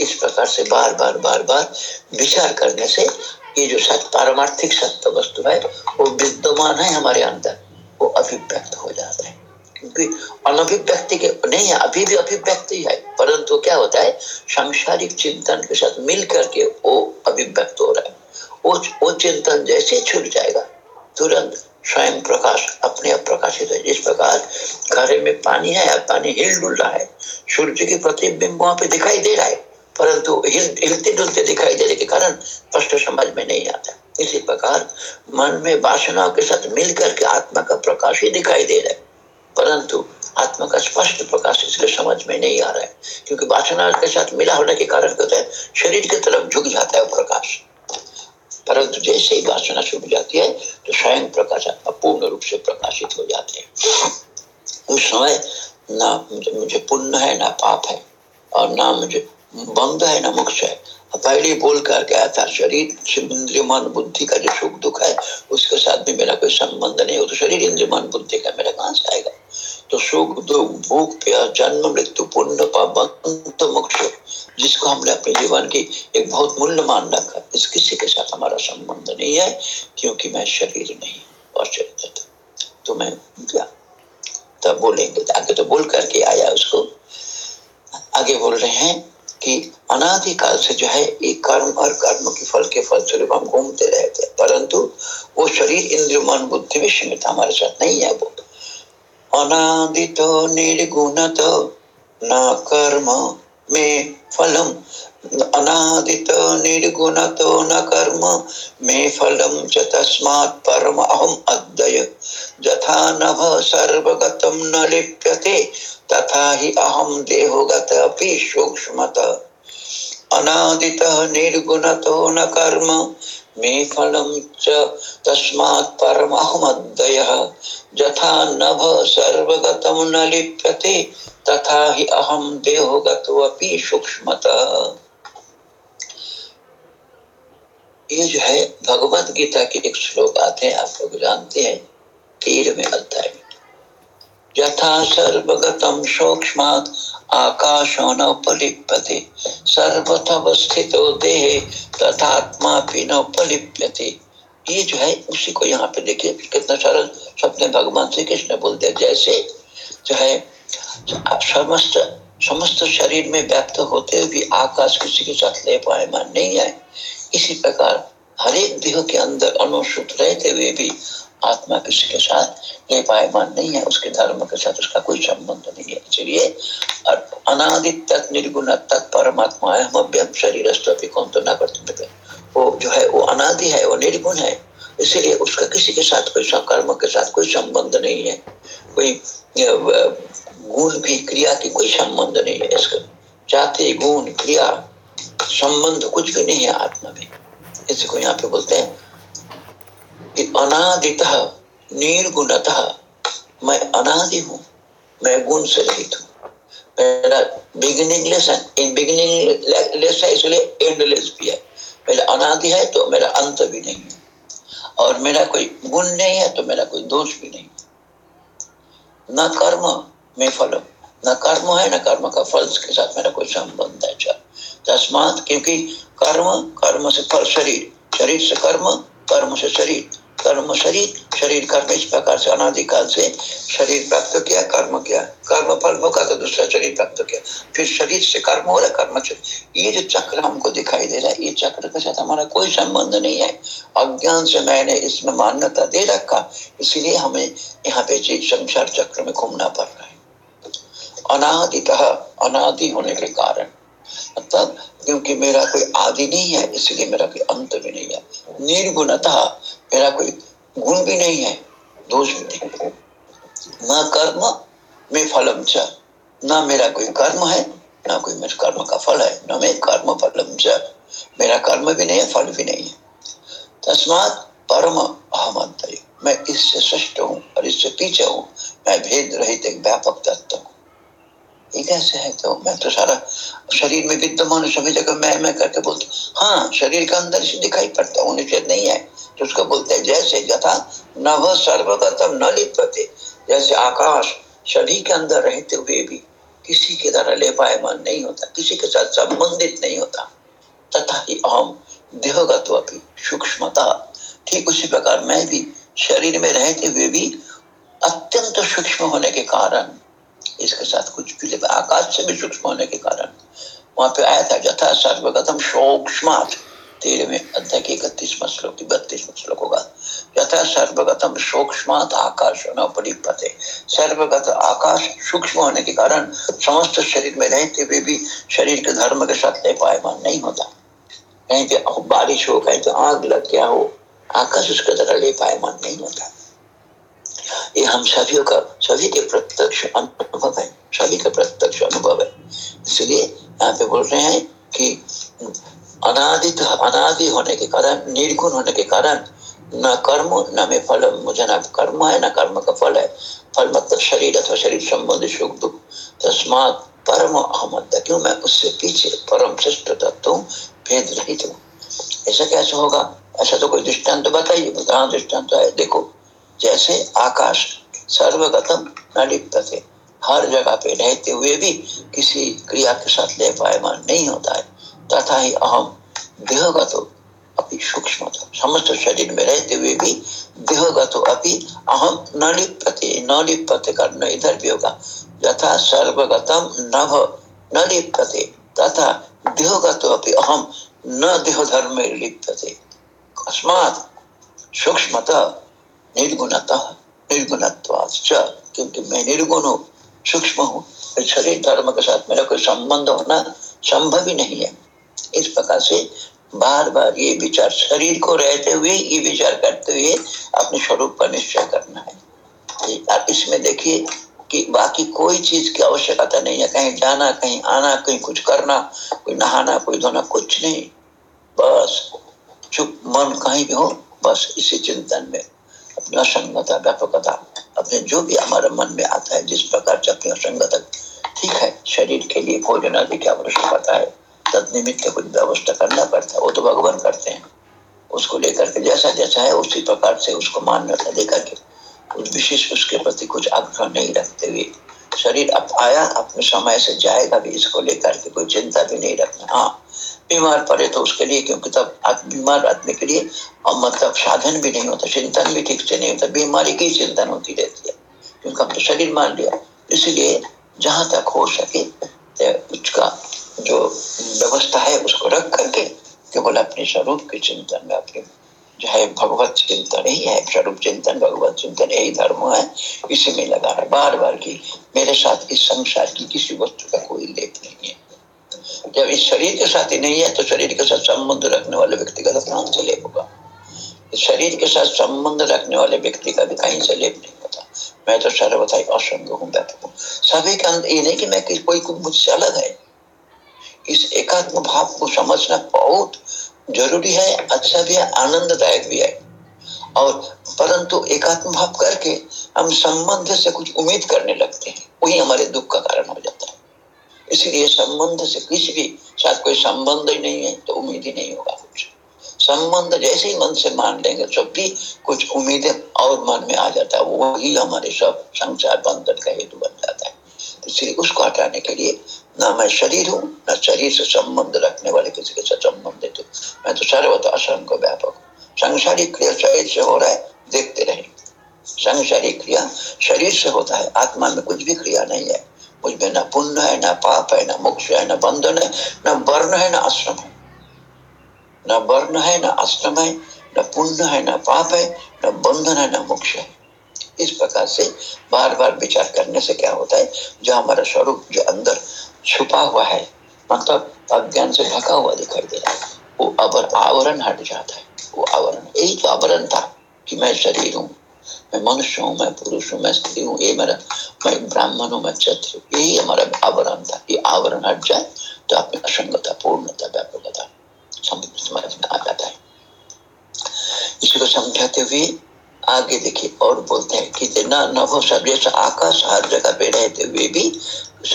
[SPEAKER 1] इस प्रकार से बार बार बार बार विचार करने से ये जो सत्य पारमार्थिक सत्य वस्तु है, वो विद्यमान है हमारे अंदर। वो अभिव्यक्त हो जाता है। क्योंकि अनभिव्यक्ति के नहीं है अभी भी अभिव्यक्ति है। परंतु क्या होता है? सांसारिक चिंतन के साथ मिल करके वो अभिव्यक्त हो रहा है। वो वो चिंतन जैसे छूट जाएगा। तुरंत स्वयं प्रकाश अपने आप प्रकाशित है। जिस प्रकार घरे में पानी है पानी हिल डुल रहा है। सूर्य की प्रतिबिंब वहाँ पे दिखाई दे रहा है। परंतु हिल, हिलते डुलते दिखाई देने के कारण स्पष्ट समझ में नहीं आता। इसी प्रकार मन में वासनाओं के साथ मिलकर के आत्मा का प्रकाश ही दिखाई दे रहा है। परंतु आत्मा का स्पष्ट प्रकाश इसलिए समझ में नहीं आ रहा है, क्योंकि वासना के साथ मिला होने के कारण क्या है, शरीर की तरफ़ झुक जाता है प्रकाश। परंतु जैसे ही वासना छूट जाती है तो स्वयं प्रकाश आत्मा पूर्ण रूप से प्रकाशित हो जाते हैं। उस समय ना मुझे पुण्य है, ना पाप है, और ना मुझे बंध है, ना मोक्ष है। पहले बोल कर गया था, शरीर इंद्रिय मन बुद्धि का जो सुख दुख है, उसके साथ भी मेरा कोई संबंध नहीं हो तो शरीर इंद्रिय मन बुद्धि का मेरा कहाँ से आएगा। तो सुख दुख, भूख प्यास जन्म, मृत्यु, पुण्य, पाप मोक्ष, जिसको हमने अपने जीवन की एक बहुत मूल्य मान रखा, इस किसी के साथ हमारा संबंध नहीं है, क्योंकि मैं शरीर नहीं और शरीर तो मैं क्या? तब बोलेंगे, आगे तो बोल करके आया उसको। आगे बोल रहे हैं कि अनादिकाल से जो है, एक कर्म और कर्म के फल के फल स्वरूप हम घूमते रहते हैं। परंतु वो शरीर इंद्र मन बुद्धि में सीमित हमारे साथ नहीं है वो। अनादितो निर्गुणतो न कर्म। में फलम अनादित निर्गुणतो न कर्म। मे फलम च तस्मात् परम अहम अद्वय। यथा नभ सर्वगतम न लिप्यते, तथा ही अहम देहोगत अपि सूक्ष्मत। अनादितः निर्गुणतो न कर्म। मे च तस्मात् परमहमद्दयः। यथा नभ न लिप्यते, तथा हि अहम देहोगत अपि सूक्ष्मतः। ये जो है भगवत गीता के एक श्लोक आते हैं, आप लोग जानते हैं, तीर में अध्याय यथा सर्वगतम सूक्ष्मात् तथात्मा नोपलिप्यते। ये जो है, उसी को यहाँ पे देखिए, कितना सरल सपने भगवान श्री कृष्ण बोल दिया जैसे जो है, समस्त समस्त शरीर में व्यक्त होते हुए भी आकाश किसी के साथ ले पाए मान नहीं है इसी प्रकार हर एक देह के अंदर अनुसूत रहते हुए भी आत्मा किसी के साथ, ये पायमान नहीं है, उसके धर्म के साथ उसका कोई संबंध नहीं है। इसलिए अनादित तक निर्गुण तक परमात्मा है, हम अभ्यम शरीर कौन तो न करते वो जो है, वो अनादि है, वो निर्गुण है। इसलिए उसका किसी के साथ कोई कर्म के साथ कोई संबंध नहीं है। कोई गुण भी, क्रिया की कोई संबंध नहीं है। इसका जाति, गुण, क्रिया, संबंध कुछ भी नहीं है आत्मा में। इसको यहाँ पे बोलते हैं कि अनादित, निर्गुणतः मैं अनादि हूँ, मैं गुण से रहित हूँ। मेरा इन है इसलिए एंडलेस भी है। मेरा अनादि है तो मेरा अंत भी नहीं है। और मेरा कोई गुण नहीं है तो मेरा कोई दोष भी नहीं न कर्म में फलम, न कर्म है, न कर्म का फल के साथ मेरा कोई संबंध है तस्मात क्योंकि कर्म कर्म से फल, शरीर शरीर से कर्म कर्म से शरीर। कर्म शरीर शरीर कर्म इस प्रकार से अनादिकाल से शरीर प्राप्त किया, कर्म किया। कर्म फल होगा तो दूसरा शरीर प्राप्त किया। फिर शरीर से कर्म हो रहा, कर्म से। ये जो चक्र हमको दिखाई दे रहा है, ये चक्र के साथ हमारा कोई संबंध नहीं है। अज्ञान से मैंने इसमें मान्यता दे रखा, इसलिए हमें यहाँ पे संसार चक्र में घूमना पड़ रहा है। अनादितः, अनादि होने के कारण। मतलब क्योंकि मेरा कोई आदि नहीं है, इसलिए मेरा कोई अंत भी नहीं है। निर्गुणता मेरा कोई गुण भी नहीं है, दोष भी नहीं न कर्म, में फलम च। न मेरा कोई कर्म है, ना कोई मेरे कर्म का फल है, न मैं कर्म फलम च। मेरा कर्म भी नहीं है, फल भी नहीं है। तस्मात परम अहम मैं इससे श्रेष्ठ हूँ और इससे पीछे हूँ। मैं भेद रहित एक व्यापक तत्व हूँ। ये कैसे है तो मैं तो सारा शरीर में विद्यमान सभी जगह मैं मैं करके बोलता हूँ हाँ शरीर के अंदर से दिखाई पड़ता हूँ, निषेध नहीं है। तो उसको बोलते हैं, जैसे यथा नभ सर्वगतम न लिपते जैसे आकाश सभी के अंदर रहते हुए भी किसी के द्वारा ले पायमान नहीं होता, किसी के साथ संबंधित नहीं होता। तथा ही अहम देहगत सूक्ष्मता। ठीक उसी प्रकार मैं भी शरीर में रहते हुए भी अत्यंत सूक्ष्म होने के कारण, इसके साथ कुछ भी आकाश से भी सूक्ष्म होने के कारण, वहाँ पे आया था, यथा सर्वगतम सूक्ष्म तेरहवें अध्याय के इकतीसवा श्लोक बत्तीसवा श्लोक होगा। यथा सर्वगतम सूक्ष्म आकाश न परिपते सर्वगत आकाश सूक्ष्म होने के कारण समस्त शरीर में रहते हुए भी शरीर के धर्म के साथ ले पाएमान नहीं होता। कहीं पे बारिश हो, कहीं तो आग लग गया हो, आकाश उसके द्वारा ले पाएमान नहीं होता। ये हम सभी का, सभी के प्रत्यक्ष अनुभव है, सभी का प्रत्यक्ष अनुभव है। इसलिए यहाँ पे बोल रहे हैं कि अनादित, अनादि होने के कारण, निर्गुण होने के कारण, न कर्म, न में फल, मुझे न कर्म है, न कर्म का फल है। फल मतलब शरीर, अथवा शरीर संबंधी सुख दुख। तस्मात परम अहमद। क्यों मैं उससे पीछे, परम श्रेष्ठ तत्व भेद रहित हूँ। ऐसा कैसे होगा? ऐसा तो कोई दृष्टांत तो बताइए हाँ दृष्टांत है। देखो, जैसे आकाश सर्वगतम न लिप्त हर जगह पे रहते हुए भी किसी क्रिया के साथ ले पायमान नहीं होता है। तथा ही अहम देहगत अपनी सूक्ष्म समस्त शरीर में रहते हुए भी देहगत अपनी अहम न लिप्यते न लिप्यते करना इधर भी होगा। यथा सर्वगतम नभ न लिप्यते तथा देहगत अपनी अहम न देह धर्म लिप्यते। अस्मात् सूक्ष्मता निर्गुणतः निर्गुणत्वाच क्योंकि मैं निर्गुण हूँ, सूक्ष्म हूँ, शरीर धर्म के साथ मेरा कोई संबंध होना संभव ही नहीं है। इस प्रकार से बार बार ये विचार शरीर को रहते हुए, ये विचार करते हुए अपने स्वरूप का निश्चय करना है। इसमें देखिए कि बाकी कोई चीज़ की आवश्यकता नहीं है। कहीं जाना, कहीं आना, कहीं कुछ करना, कोई नहाना, कोई धोना, कुछ नहीं। बस चुप मन कहीं भी हो, बस इसी चिंतन में, अपनी असंगता व्यापकता, अपने जो भी हमारे मन में आता है, जिस प्रकार से अपनी असंगता ठीक है, शरीर के लिए भोजन आदि की आवश्यकता है तद निमित्त कुछ व्यवस्था करना पड़ता है। वो तो भगवान करते हैं। उसको लेकर के जैसा जैसा है, उसी प्रकार से उसको मान रहता लेकर के कुछ विशेष उसके प्रति कुछ आग्रह नहीं रखते हुए। शरीर अब आया, अपने समय से जाएगा भी, इसको लेकर के कोई चिंता भी नहीं रखना। हाँ बीमार पड़े तो उसके लिए, क्योंकि तब बीमार आदमी के लिए और मतलब साधन भी नहीं होता, चिंतन भी ठीक से नहीं होता, बीमारी की चिंतन होती रहती है। क्योंकि हम तो शरीर मान लिया। इसलिए जहाँ तक हो सके उसका जो व्यवस्था है, उसको रख करके केवल अपने स्वरूप के चिंतन में अपने जो है, भगवत चिंतन ही है, स्वरूप चिंतन, भगवत चिंतन यही धर्म है। इसी में लगा है बार बार की मेरे साथ इस संसार की किसी वस्तु का कोई लेप नहीं है। जब इस शरीर के साथ ही नहीं है तो शरीर के साथ संबंध रखने वाले व्यक्ति का तो कहाँ से लेप होगा? शरीर के साथ संबंध रखने वाले व्यक्ति का भी कहीं से लेप नहीं होता। मैं तो सर्वथा असंग हूँ सभी के ये नहीं कि मैं कोई मुझसे अलग है। इस एकात्म भाव को समझना बहुत ज़रूरी है। अच्छा भी है, आनंददायक भी है। और परंतु एकात्म भाव करके हम संबंध से कुछ उम्मीद करने लगते हैं। वही हमारे दुख का कारण हो जाता है। इसलिए संबंध से किसी भी साथ कोई संबंध ही नहीं है तो उम्मीद ही नहीं होगा कुछ। संबंध जैसे ही मन से मान लेंगे, जब भी कुछ उम्मीदें और मन में आ जाता है, वही हमारे सब संसार बंधन का हेतु बन जाता है। इसलिए उसको हटाने के लिए ना मैं शरीर हूँ न शरीर से संबंध रखने वाले किसी के साथ संबंधित हूँ मैं तो सर्वत असंग व्यापक हूँ सांसारिक क्रिया शरीर से हो रहा है देखते रहे सांसारिक क्रिया शरीर से होता है आत्मा में कुछ भी क्रिया नहीं है मुझमें न पुण्य है न पाप है न मोक्ष है न बंधन है न वर्ण है ना आश्रम है न वर्ण है न आश्रम है न पुण्य है न पाप है न बंधन है न मोक्ष है इस प्रकार से बार बार विचार करने से क्या होता है जो हमारा स्वरूप जो अंदर छुपा हुआ है। मतलब अज्ञान से ढका हुआ दिखाई दे रहा है। वो अवर आवरण हट जाता है। वो आवरण यही तो आवरण था कि मैं शरीर हूँ। मैं मनुष्य हूँ, मैं पुरुष हूँ, मैं स्त्री हूँ, ये मेरा मैं ब्राह्मण हूँ, मैं क्षत्रिय यही हमारा आवरण था। ये आवरण हट जाए तो अपनी असंगता, पूर्णता, व्यापकता समझ में आ जाता है। इसको समझाते हुए आगे देखिए और बोलते हैं कि न नभो सब, जैसा आकाश हर जगह पे रहते हुए भी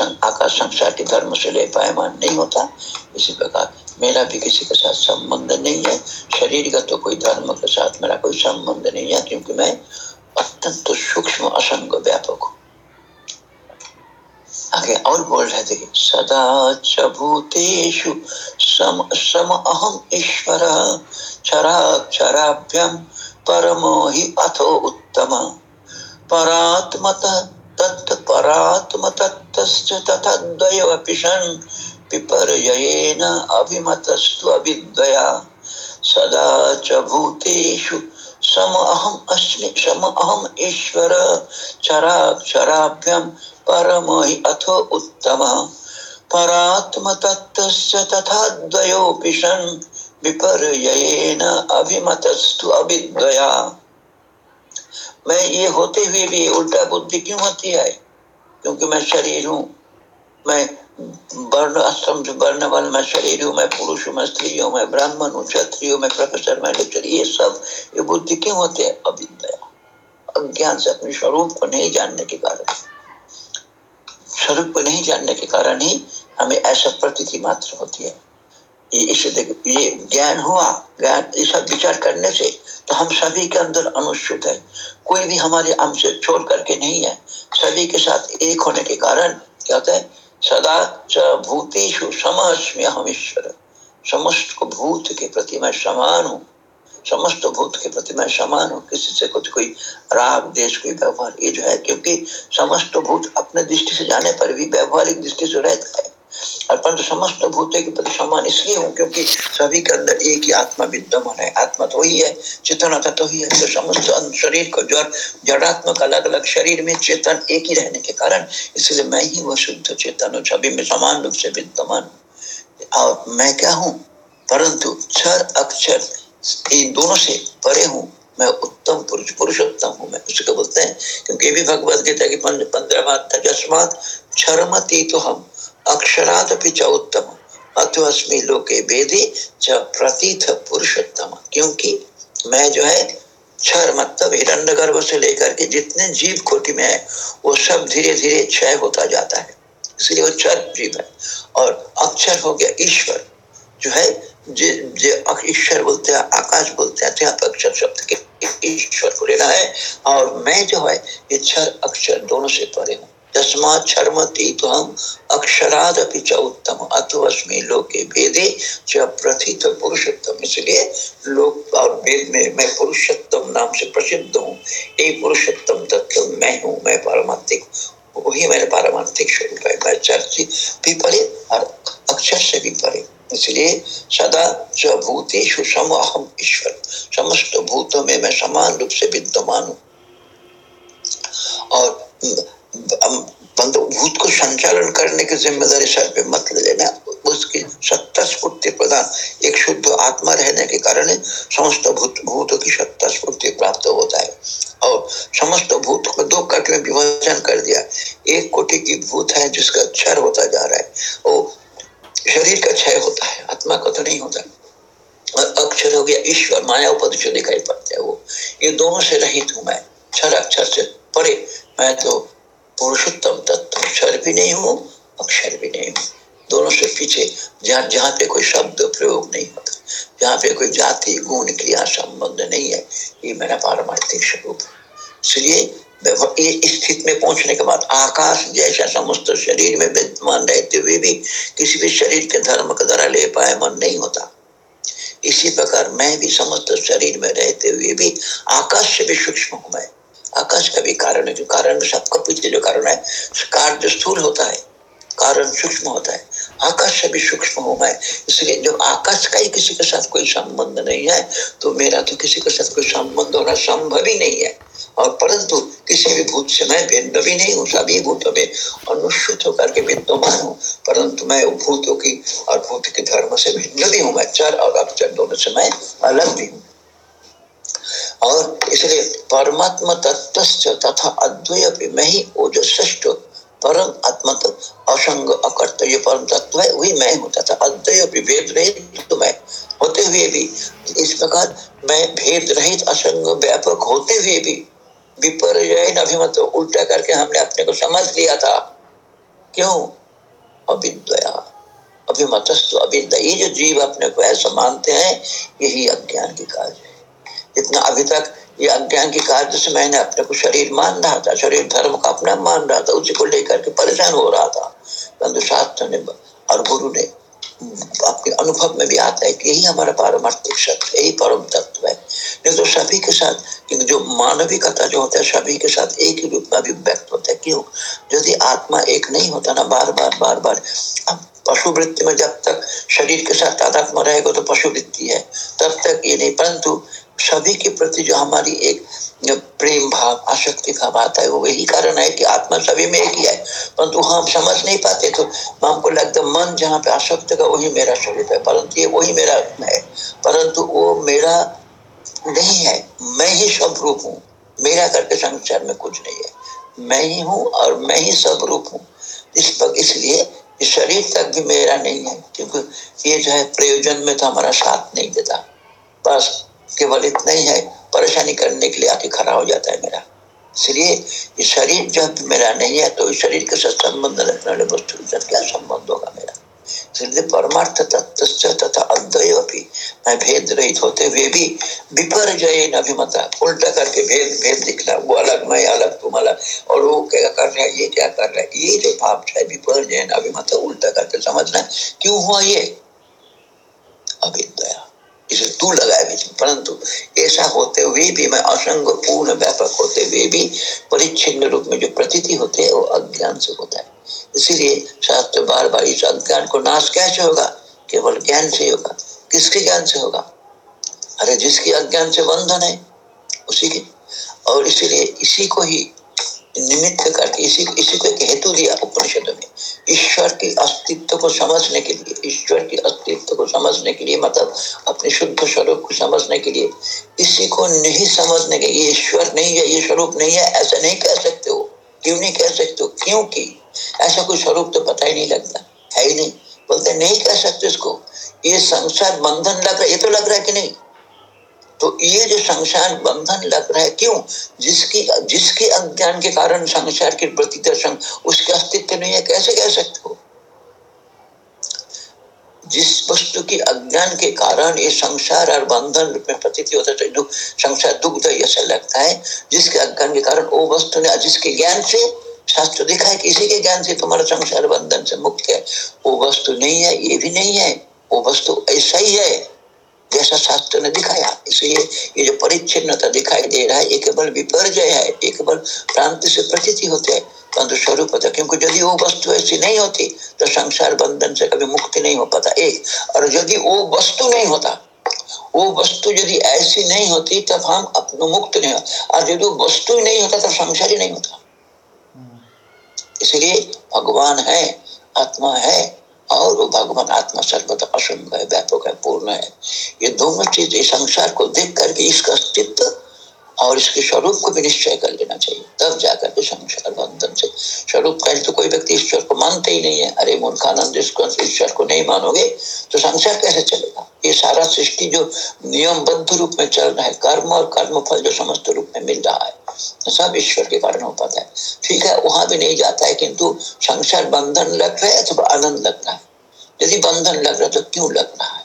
[SPEAKER 1] आकाश संसार के धर्म से ले पायमान नहीं होता। इसी प्रकार, मेरा भी किसी के साथ संबंध नहीं है। शरीर का तो कोई धर्म के साथ मेरा कोई संबंध नहीं है, क्योंकि मैं अत्यंत सूक्ष्म असंग व्यापक हूँ। आगे और बोल रहे थे सदा च भूतेषु सम सम अहम ईश्वर चराभ्यम परमो ही अथो उत्तम। परात्मत तत् परात्म तथा द्वयोऽपि सन् विपर्ययेन अभिमतस्तु अविद्वया सदा च भूतेषु सम अहम अस्मि, सम अहम ईश्वर। चराक्षराभ्यम परम हि अथो उत्तम। परात्म तथा द्वयोऽपि सन् विपर्ययेन अभिमतस्तु अविद्वया मैं ये होते हुए भी उल्टा बुद्धि क्यों होती है? क्योंकि मैं शरीर हूँ। मैं वर्ण आश्रम वर्ण वाले मैं शरीर हूँ, मैं पुरुष हूँ, मैं स्त्री हूँ, मैं ब्राह्मण हूँ, क्षत्रिय हूँ, मैं प्रोफेसर मैं लेक्चर ये सब, ये बुद्धि क्यों होते हैं? अविद्या अज्ञान से अपने स्वरूप को नहीं जानने के कारण। स्वरूप को नहीं जानने के कारण ही हमें ऐसा प्रतीति मात्र होती है। ये इसे देख, ये ज्ञान हुआ, ज्ञान ये सब विचार करने से तो हम सभी के अंदर अनुसूत है। कोई भी हमारे अंश छोड़ करके नहीं है। सभी के साथ एक होने के कारण क्या होता है? सदा च भूतेषु समस्मी हम ईश्वर। समस्त को भूत के प्रति मैं समान हूँ। समस्त भूत के प्रति मैं समान हूँ। किसी से कुछ कोई राग देश कोई व्यवहार ये जो है, क्योंकि समस्त भूत अपने दृष्टि से जाने पर भी व्यवहारिक दृष्टि से रहता है। और समस्त भूत के प्रति सम्मान इसलिए हूँ क्योंकि सभी के अंदर एक ही आत्मा विद्यमान है। आत्मा तो ही है, चेतन तो ही है। तो समस्त शरीर को जड़ जड़ात्मक अलग अलग शरीर में चेतन एक ही रहने के कारण इसलिए मैं ही वह शुद्ध चेतन हूँ सभी में समान रूप से विद्यमान। और मैं क्या हूँ? परंतु क्षर अक्षर, इन दोनों से परे हूँ। मैं उत्तम पुरुष, पुरुषोत्तम हूँ। मैं उसको बोलते हैं, क्योंकि भी भगवत गीता की पंद्रह बात था जस्मात क्षरमती तो हम। अक्षरादपि च उत्तम लोके वेदी च प्रतीत पुरुषोत्तम। क्योंकि मैं जो है क्षर मतलब हिरण्य गर्भ से लेकर के जितने जीव कोटि में है, वो सब धीरे धीरे क्षय होता जाता है। इसलिए वो क्षर जीव है। और अक्षर हो गया ईश्वर। जो है, जो ईश्वर बोलते हैं, आकाश बोलते हैं अक्षर शब्द के ईश्वर को लेना है। और मैं जो है, ये क्षर अक्षर दोनों से परे हूँ। तस्मात् तो हम अक्षरादपि च उत्तम। अथवस्मी लोके भेदे, च प्रथित पुरुषोत्तम। इसलिए लोक और वेद में मैं पुरुषोत्तम नाम से प्रसिद्ध हूँ। ये पुरुषोत्तम तत्व मैं हूँ, मैं पारमार्थिक वही मेरे पारमार्थिक स्वरूप है, मैं चर्चित भी पढ़े और अक्षर से भी पढ़े इसलिए सदा च भूतेषु सम अहम ईश्वर। समस्त भूतों में मैं समान रूप से विद्यमान हूँ। और भूत को संचालन करने की ज़िम्मेदारी सर पे मत ले लेना। उसकी सत्ता स्फूर्ति प्रदान एक शुद्ध आत्मा रहने के कारण समस्त भूत भूतों की सत्ता स्फूर्ति प्राप्त होता है और समस्त भूत को दो कट में विभाजन कर दिया। एक कोटि की भूत है जिसका क्षर होता जा रहा है। वो शरीर का क्षय होता है, आत्मा का तो नहीं होता। और अक्षर हो गया ईश्वर, माया उपद दिखाई पड़ता है वो। ये दोनों से रहित हूँ मैं। क्षर अक्षर से परे, मैं तो पुरुषोत्तम तत्व अक्षर भी नहीं हूँ, अक्षर भी नहीं हूँ। दोनों से पीछे, जहाँ जहाँ पे कोई शब्द प्रयोग नहीं होता, जहाँ पे कोई जाति, गुण, क्रिया, संबंध नहीं है, ये मेरा पारमार्थिक स्वरूप इसलिए इस स्थिति में पहुँचने के बाद आकाश जैसा समस्त शरीर में विद्यमान रहते हुए भी किसी भी शरीर के धर्म का द्वारा ले पाए मन नहीं होता। इसी प्रकार मैं भी समस्त शरीर में रहते हुए भी आकाश से भी सूक्ष्म हूँ मैं। आकाश का भी कारण है, जो कारण सबका पीछे जो कारण है कार्य स्थूल होता है, कारण सूक्ष्म होता है। आकाश से भी सूक्ष्म हो। मैं इसलिए जब आकाश का ही किसी के साथ कोई संबंध नहीं है तो मेरा तो किसी के साथ कोई संबंध होना संभव ही नहीं है। और परंतु किसी भी भूत से मैं भिन्न भी नहीं हूँ, सभी भूतों में अनुसूत होकर के विद्यमान हूँ। परंतु मैं भूतों की और भूत के धर्म से भिन्न भी हूँ। मैं चर और अक्षर दोनों से मैं अलग भी हूँ। और इसलिए परमात्मा तत्व तथा अद्वय में ही ओजश्रेष्ठ परम आत्मा तो असंग अकर्त, ये परम तत्व है, वही मैं हूँ। तथा अद्वय भेद रहित तो मैं होते हुए भी, इस प्रकार मैं भेद रहित, असंग, व्यापक होते हुए भी विपर्य अभिमत उल्टा करके हमने अपने को समझ लिया था। क्यों? अविद्या अभिमतस्तु अविद्या ये जो जीव अपने को ऐसा मानते हैं, यही अज्ञान की कार्य इतना अभी तक ये अज्ञान की कार्य से मैंने अपने को शरीर मान रहा था, शरीर धर्म का अपना मान रहा था, उसी को लेकर के परेशान हो रहा था। परंतु शास्त्र ने और गुरु ने आपके अनुभव में भी आता है कि यही हमारा पारमार्थिक सत्य यही परम तत्व है। नहीं तो सभी के साथ जो मानविकता जो होता है, सभी के साथ एक ही रूप में अभिव्यक्त होता है। क्यों? यदि आत्मा एक नहीं होता ना, बार बार बार बार, अब पशु वृत्ति में जब तक शरीर के साथ तादात्मा रहेगा तो पशु वृत्ति है। तब तक ये नहीं, परंतु सभी के प्रति जो हमारी एक प्रेम भाव, आसक्ति का बात है, वो यही कारण है कि आत्मा सभी में एक ही है। परंतु हम समझ नहीं पाते तो हमको लगता मन जहाँ पे आसक्त का वही मेरा शरीर है। परंतु ये वही मेरा है। परंतु वो मेरा नहीं है। मैं ही सब रूप हूँ। मेरा करके संसार में कुछ नहीं है। मैं ही हूँ और मैं ही सब रूप हूँ। इस पर, इसलिए इस शरीर तक भी मेरा नहीं है, क्योंकि ये जो है प्रयोजन में तो हमारा साथ नहीं देता। बस केवल इतना ही है, परेशानी करने के लिए आके खड़ा हो जाता है मेरा। इसलिए ये शरीर जब मेरा नहीं है तो इस शरीर के साथ संबंध रखने वाले वस्तु के साथ क्या संबंध होगा मेरा? इसलिए परमार्थ तत्व तथा अद्वय भी मैं भेद रहित होते हुए भी विपर जय अभिमता, उल्टा करके भेद भेद दिखना, वो अलग, मैं अलग, तुम अलग, और वो क्या कर रहा है, ये क्या कर रहा है, ये जो भाव है विपर जय अभिमता, उल्टा करके समझना, क्यों हुआ ये? अभिदया इसे तू लगाए बीच परंतु ऐसा होते हुए भी मैं असंग पूर्ण व्यापक होते हुए भी परिच्छिन्न रूप में जो प्रतीति होते हैं, वो अज्ञान से होता है। इसीलिए शास्त्र बार बार इस अज्ञान को नाश कैसे होगा? केवल ज्ञान से होगा। किसके ज्ञान से होगा? अरे जिसकी अज्ञान से बंधन है, उसी के। और इसीलिए इसी को ही निमित्त करके इसी इसी को एक हेतु दिया उपनिषद में ईश्वर की अस्तित्व को समझने के लिए, ईश्वर की अस्तित्व को समझने के लिए मतलब अपने शुद्ध स्वरूप को समझने के लिए, इसी को नहीं समझने के ये ईश्वर नहीं है, ये स्वरूप नहीं है, ऐसा नहीं कह सकते हो। क्यों नहीं कह सकते हो? क्योंकि ऐसा कोई स्वरूप तो पता ही नहीं लगता, है ही नहीं। बोलते नहीं कह सकते इसको। ये संसार बंधन लग रहा है, ये तो लग रहा है कि नहीं? तो ये जो संसार बंधन लग रहा है, क्यों? जिसकी, जिसके अज्ञान के कारण संसार के प्रति दर्शन, उसके अस्तित्व नहीं है, कैसे कह सकते हो? जिस वस्तु की अज्ञान के कारण ये संसार और बंधन में प्रतीत होता है तो संसार दुग्ध ऐसा लगता है, जिसके अज्ञान के कारण वो वस्तु ने, जिसके ज्ञान से, शास्त्र दिखा है किसी के ज्ञान से तुम्हारा संसार बंधन से मुक्त है। वो वस्तु नहीं है, ये भी नहीं है, वो वस्तु ऐसा ही है। जैसा शास्त्र ने दिखाया इसलिए ये जो परिच्छिन्नता दिखाई दे रहा है ये केवल विपर्जय है ये केवल प्रांत से प्रतीति होते हैं। परंतु स्वरूप होता क्योंकि यदि वो वस्तु ऐसी नहीं होती तो संसार बंधन से कभी मुक्ति नहीं हो पाता। एक और यदि वो वस्तु नहीं होता वो वस्तु यदि ऐसी नहीं होती तब हम अपने मुक्त नहीं होता और यदि वस्तु ही नहीं होता तो संसार ही नहीं होता। इसलिए भगवान है आत्मा है और वो भगवान आत्मा सर्वदा असंभव व्यापक है पूर्ण है ये दोनों चीज़ इस संसार को देख करके इसका अस्तित्व और इसके स्वरूप को भी निश्चय कर लेना चाहिए। तब जाकर के संसार बंधन से स्वरूप का तो कोई व्यक्ति ईश्वर को मानते ही नहीं है। अरे मूर्खानंद ईश्वर को नहीं मानोगे तो संसार कैसे चलेगा? ये सारा सृष्टि जो नियमबद्ध रूप में चल रहा है, कर्म और कर्म फल जो समस्त रूप में मिल रहा है, सब ईश्वर के कारण हो पाता है। ठीक है, वहाँ भी नहीं जाता है, किंतु संसार बंधन लग रहा है अथवा आनंद लग रहा है। यदि बंधन लग रहा है तो क्यों लग रहा है?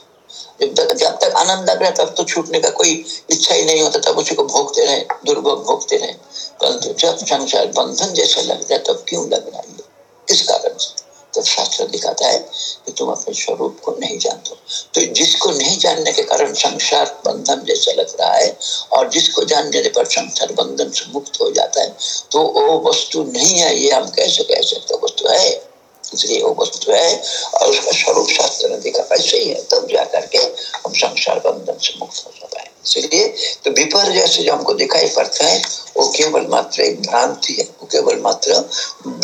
[SPEAKER 1] जब तक जब तक आनंद लग रहा तब तो छूटने का कोई इच्छा ही नहीं होता, तब उसी को भोगते रहे, दुर्भोग भोगते रहे। परंतु जब संसार बंधन जैसा लग रहा तब क्यों लग रहा है? किस कारण से। तो शास्त्र दिखाता है कि तुम अपने स्वरूप को नहीं जानते तो जिसको नहीं जानने के कारण संसार बंधन जैसा लग रहा है, और जिसको जान देने पर संसार बंधन से मुक्त हो जाता है तो वो वस्तु नहीं है, ये हम कैसे कह सकते वस्तु है? इसलिए वो वस्तु है, और उसका स्वरूप शास्त्र ने देखा, ऐसे ही है, तब जा करके हम संसार बंधन से मुक्त हो जाता है। इसलिए तो विपर जैसे जो हमको दिखाई पड़ता है, वो केवल मात्र एक भ्रांति है, वो केवल मात्र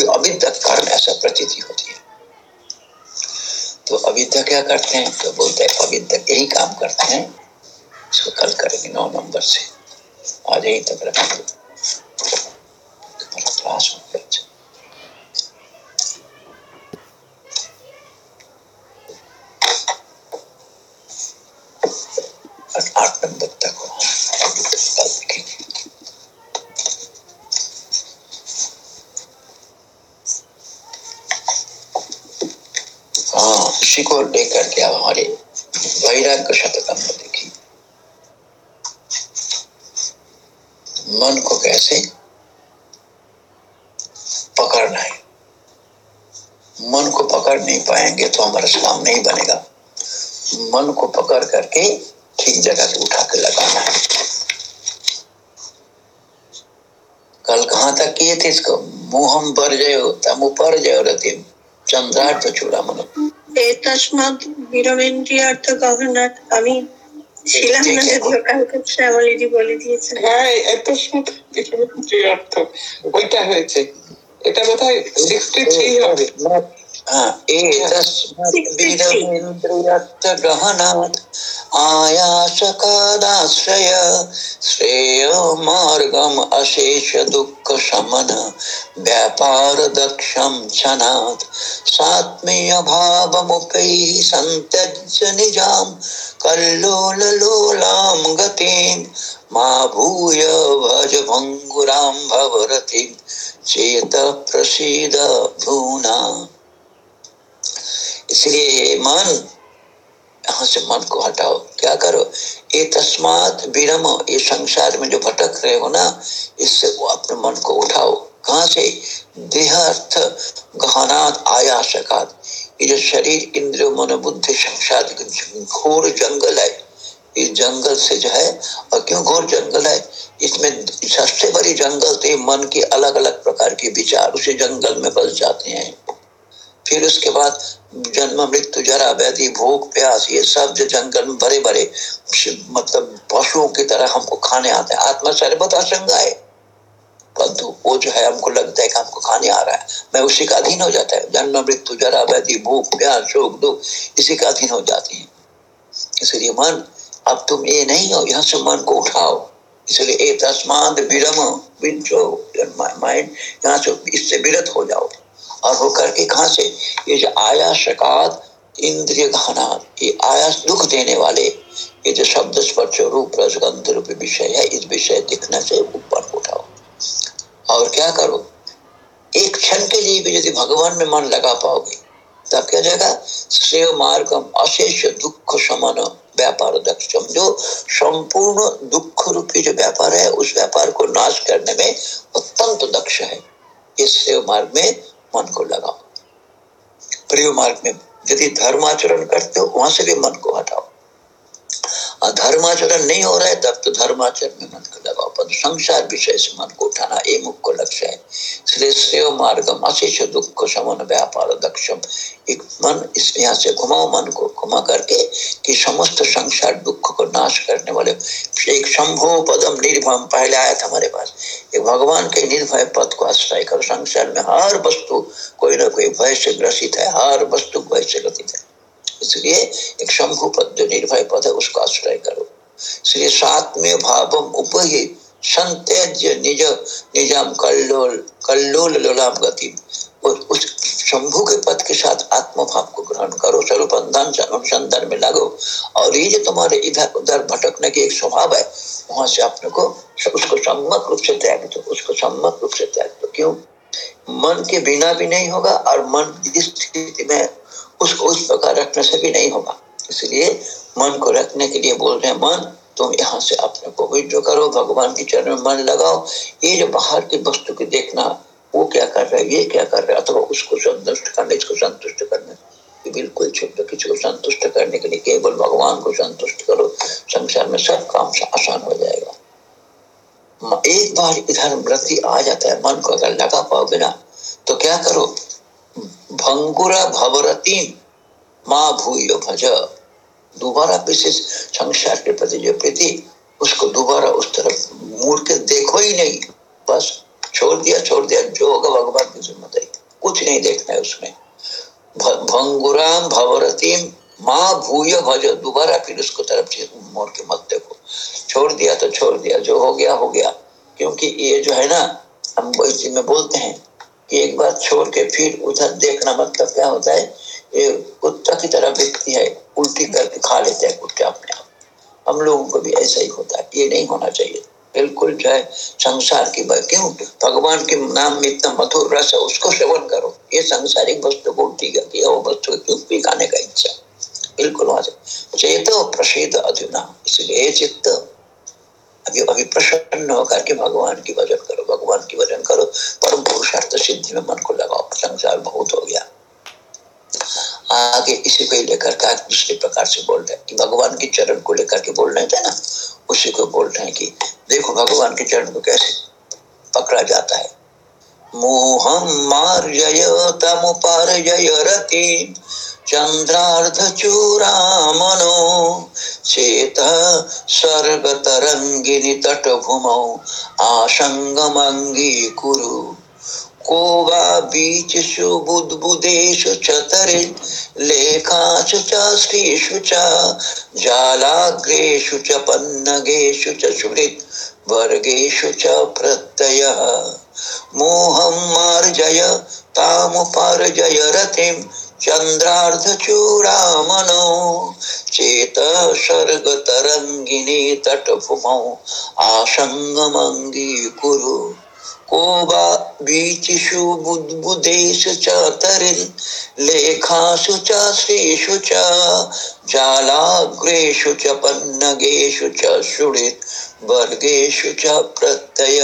[SPEAKER 1] अविद्या कारण ऐसा प्रतीति होती है। तो अविद्या क्या करते हैं? तो बोलते हैं, अविद्या यही काम करते हैं, इसको कल करेंगे नौ नंबर से। आज यही तक रखेंगे क्लास हो गया आठ नंबर तक हाँ को लेकर के हमारे वैराग्य शतकम में देखिए। मन को कैसे पकड़ना है। मन को पकड़ नहीं पाएँगे तो हमारा काम नहीं बनेगा। मन को पकड़ करके ठीक जगह से उठा के लगाना है कल कहाँ तक किए थे इसको मुहम पर जय तम पर जय रति चंद्रार्थ चूड़ामन
[SPEAKER 2] तस्मात् বিরমেন্দ্রিয়ার্থ গহনাত আমি ছিলাম না যদিও কালকে শ্যামলিজি বলে দিয়েছেন
[SPEAKER 3] হ্যাঁ এত বিরমেন্দ্রিয়ার্থ ওইটা হয়েছে এটা বোধহয় সিক্সটি থ্রি হবে
[SPEAKER 1] एतस्मिन्द्रियर्थगहनात् आयासकादाश्रय श्रेयो मार्गम् अशेष दुःख शमन व्यापार दक्षम क्षणात् सात्मीय भावमुखैः सन्त्यज्य निजाम् कल्लोललोलां गतिं मा भूय भज भङ्गुरां भवरतिं चेत प्रसीद भ्रूना इसलिए मन, यहाँ से मन को हटाओ, क्या करो? ये तस्मात विरम, ये संसार में जो भटक रहे हो ना, इससे वो अपने मन को उठाओ। कहा से? देहार्थ गहनात आयासकात। ये जो शरीर, इंद्रिय मन बुद्धि संसार, घोर जंगल है। इस जंगल से जो है, और क्यों घोर जंगल है? इसमें सबसे बड़ी जंगल तो मन के अलग अलग प्रकार के विचार उसी जंगल में बस जाते हैं। फिर उसके बाद जन्म, मृत्यु, जरा, व्याधि भूख प्यास, ये सब जो जंगल में बड़े बड़े मतलब पशुओं की तरह हमको खाने आते हैं। आत्मा सर्वत असंगा है परंतु वो जो है, हमको लगता है कि हमको खाने आ रहा है। मैं उसी का अधीन हो जाता है। जन्म, मृत्यु, जरा, व्याधि भूख प्यास, शोक, दुख, इसी का अधीन हो जाती है। इसलिए मन, अब तुम ये नहीं हो, यहाँ से मन को उठाओ। इसलिए ए तस्माद विरम माइंड, यहाँ से इससे विरत हो जाओ। और होकर के कहा से? ये जो आया शकात, इंद्रिय घना ये आयास दुख देने वाले, ये जो शब्द स्पर्श रूप रसगंध रूप विषय है, इस विषय दिखने से ऊपर उठाओ। और क्या करो? एक क्षण के लिए भी यदि भगवान में मन लगा पाओगे, तब क्या जाएगा? श्रेय मार्गम अशेष दुख समन व्यापार दक्ष जो संपूर्ण दुख रूपी जो व्यापार है, उस व्यापार को नाश करने में अत्यंत दक्ष है। इस श्रेय मार्ग में मन को लगाओ। प्रिय मार्ग में यदि धर्माचरण करते हो, वहाँ से भी मन को हटाओ। धर्माचरण नहीं हो रहा है, तब तो धर्माचरण में मन को लगाओ पर संसार विषय से मन को उठाना ये मुख्य लक्ष्य है। श्रेय मार्गम अशेष दुख समन व्यापार, दक्षम। एक मन इस यहाँ से घुमाओ मन को, घुमा करके कि समस्त संसार दुख को नाश करने वाले एक शंभो पदम निर्भम पहले आया था हमारे पास। एक भगवान के निर्भय पद को आश्रय करो संसार में हर वस्तु कोई ना कोई भय से ग्रसित है, हर वस्तु भय से ग्रसित है। इसलिए एक शंभु पद जो निर्भय पद है, उसको आश्रय करो। इसलिए सात्म्य भावम उपहि संत्यज्य निज, निज़ाम कल्लोल कल्लोल लोलाम गति उस शंभु के पद के साथ आत्म भाव को ग्रहण करो स्वरूप अनुसंधान में लागो। और ये जो तुम्हारे इधर उधर भटकने की एक स्वभाव है, वहाँ से अपने को उसको सम्मत रूप से त्याग दो, उसको सम्मक रूप से त्याग दो। क्यों? मन के बिना भी नहीं होगा और मन जिस स्थिति में उसको उस प्रकार रखने से भी नहीं होगा। इसलिए मन को रखने के लिए बोल रहे हैं, मन, तुम यहाँ से अपने को विद्रो करो, भगवान के चरण में मन लगाओ। ये जो बाहर की वस्तु की देखना, वो क्या कर रहा है, ये क्या कर रहा है? अथवा उसको संतुष्ट करने, इसको संतुष्ट करने। ये बिल्कुल छोड़ किसी को संतुष्ट करने के लिए केवल भगवान को संतुष्ट करो। संसार में सब काम से, आसान हो जाएगा। एक बार इधर वृत्ति आ जाता है, मन को अगर लगा पाओगे ना तो क्या करो? भंगुरा भवरती माँ भूय भज। दोबारा विशेष संसार के प्रति जो प्रीति, उसको दोबारा उस तरफ़ मुड़ के देखो ही नहीं। बस छोड़ दिया छोड़ दिया, जो होगा भगवान की ज़िम्मेदारी। कुछ नहीं देखना है उसमें। भंगुराम भवरतीम माँ भूय भज। दोबारा फिर उसको तरफ़ मोड़ के मत देखो। छोड़ दिया तो छोड़ दिया, जो हो गया हो गया। क्योंकि ये जो है ना, हम इसी में बोलते हैं एक बार छोड़ के फिर उधर देखना मतलब क्या होता है, ये कुत्ता की तरह व्यक्ति है, उल्टी करके खा लेते हैं कुत्ते अपने आप। हम लोगों को भी ऐसा ही होता है, ये नहीं होना चाहिए। बिल्कुल जो है, संसार की क्यों? भगवान के नाम में इतना मधुर रस है, उसको सेवन करो। ये संसारिक वस्तु को उल्टी करती है वो वस्तु क्यों भी खाने का इच्छा? बिल्कुल वहाँ से। चेतो प्रसिद्ध अधुना, इसलिए चित्त अभी अभी प्रसन्न होकर के भगवान की वज़न करो, भगवान की वज़न करो। परम पुरुषार्थ सिद्धि में मन को लगाओ, संसार बहुत हो गया। आगे इसी को लेकर का दूसरे प्रकार से बोल रहे हैं कि भगवान के चरण को लेकर के बोल रहे थे ना? उसी को बोल रहे हैं कि देखो भगवान के चरण को कैसे पकड़ा जाता है। मोहम मार जय तम पार जय रति चंद्रार्ध चूरामनो चेत स्वर्ग तरंगिनी तट भूमौ आसंगमंगी कुरु को वा बीचसु बुद्बुदेषु चतरे लेखासु च स्त्रीषु च, जालाग्रेषु च पन्नगेषु च सुहृत् वर्गेषु च प्रत्ययः। मोहं मार्जय, तामुपार्जय रतिं चन्द्रार्धचूडामनो चेत स्वर्गतरङ्गिनी तटभूमौ आसङ्गमङ्गीकुरु को वा बीचिषु बुद्बुदेषु च तरिन्, लेखासु च श्रीषु च, जालाग्रेषु च पन्नगेषु च सुडित् वर्गेषु च प्रत्यय।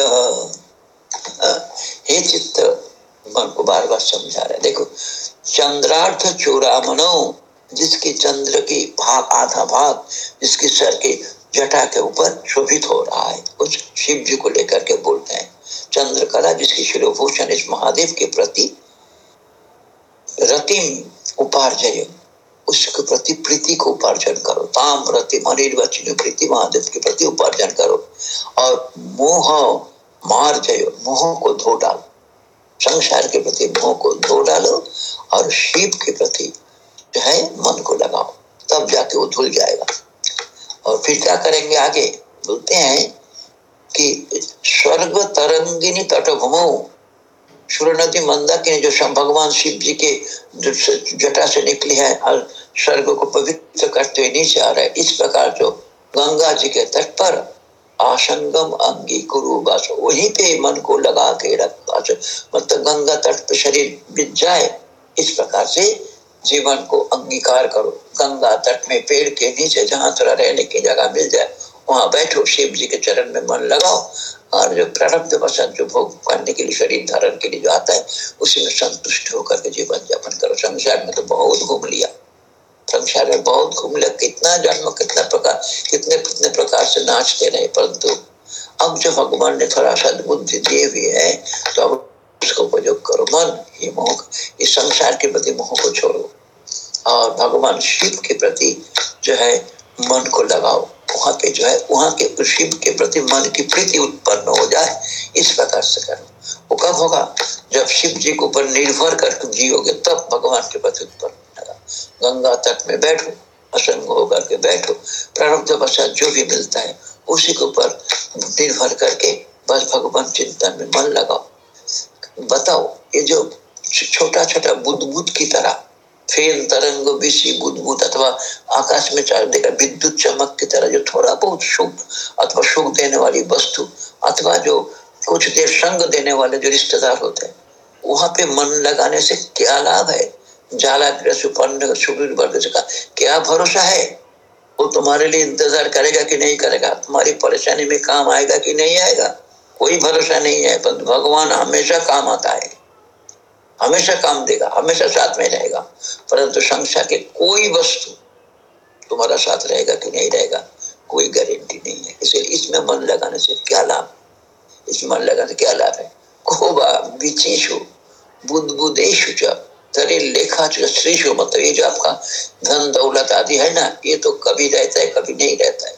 [SPEAKER 1] हे चित्त, मन को बार बार समझा रहे देखो चंद्रार्थ चूड़ामनो जिसके चंद्र की भाग, आधा भाग, जिसके सर के जटा के ऊपर शोभित हो रहा है, उस शिव जी को लेकर के बोलते हैं। चंद्रकला, जिसकी शिरोभूषण इस महादेव के प्रति रतिम उपार्जय उसके प्रति प्रीति को उपार्जन करो ताम रतिम अनिर्वचन प्रीति महादेव के प्रति उपार्जन करो, और मोह मार जय मोह को धो डालो। संसार के प्रति मोह को धो डालो और शिव के प्रति जो है मन को लगाओ, तब जाके वो धुल जाएगा। और फिर क्या करेंगे आगे? बोलते हैं कि स्वर्ग तरंगिनी तटभूमो। सूर्य नदी मंदाकिनी जो भगवान शिव जी के जटा से निकली है, और स्वर्ग को पवित्र करते हुए नीचे आ रहा इस प्रकार जो गंगा जी के तट पर आसंगम अंगी गुरु बस वहीं पे मन को लगा के रख मतलब गंगा तट पर शरीर बिज जाए, इस प्रकार से जीवन को अंगीकार करो। गंगा तट में पेड़ के नीचे जहाँ थोड़ा रहने की जगह मिल जाए, वहाँ बैठो, शिव जी के चरण में मन लगाओ। और जो प्रारब्ध वसत जो भोग करने के लिए शरीर धारण के लिए जो आता है, उसी में संतुष्ट होकर के जीवन यापन करो। संसार में तो बहुत घूम लिया। संसार में बहुत घूम लिया कितना जन्म, कितना प्रकार, कितने कितने प्रकार से नाचते रहे, परंतु अब जो भगवान ने थोड़ा सा बुद्धि दिए हुए है तो अब उसका उपयोग करो, मन, ये मोह, इस संसार के प्रति मोह को छोड़ो। और भगवान शिव के प्रति जो है, मन को लगाओ। वहाँ पे जो है, वहाँ के शिव के प्रति मन की प्रीति उत्पन्न हो जाए, इस प्रकार से करो। वो कब होगा? जब शिव जी के ऊपर निर्भर कर जियोगे, तब भगवान के प्रति उत्पन्न। गंगा तट में बैठो असंग होकर के बैठो। प्रारब्ध वशा जो भी मिलता है, उसी के ऊपर निर्भर करके बस भगवान चिंतन में मन लगाओ। बताओ, ये जो छोटा छोटा बुद्ध की तरह, फेन, तरंग विषि बुद्ध अथवा आकाश में चार देगा विद्युत चमक की तरह जो थोड़ा बहुत सुख अथवा सुख देने वाली वस्तु अथवा जो कुछ देर संग देने वाले जो रिश्तेदार होते हैं, वहाँ पे मन लगाने से क्या लाभ है? जाला का क्या भरोसा है? वो तुम्हारे लिए इंतज़ार करेगा कि नहीं करेगा? तुम्हारी परेशानी में काम आएगा कि नहीं आएगा? कोई भरोसा नहीं है, पर भगवान हमेशा काम आता है। हमेशा काम देगा, हमेशा साथ में रहेगा। परंतु संसार के कोई वस्तु तुम्हारा साथ रहेगा कि नहीं रहेगा? कोई गारंटी नहीं है। इसलिए इसमें मन लगाने से क्या लाभ? इसमें मन लगाने से क्या लाभ है? विचेशु बुद्ध बुद्धेशु तरे लेखा जो श्री श्रीशु मतलब ये जो आपका धन, दौलत आदि है ना, ये तो कभी रहता है, कभी नहीं रहता है।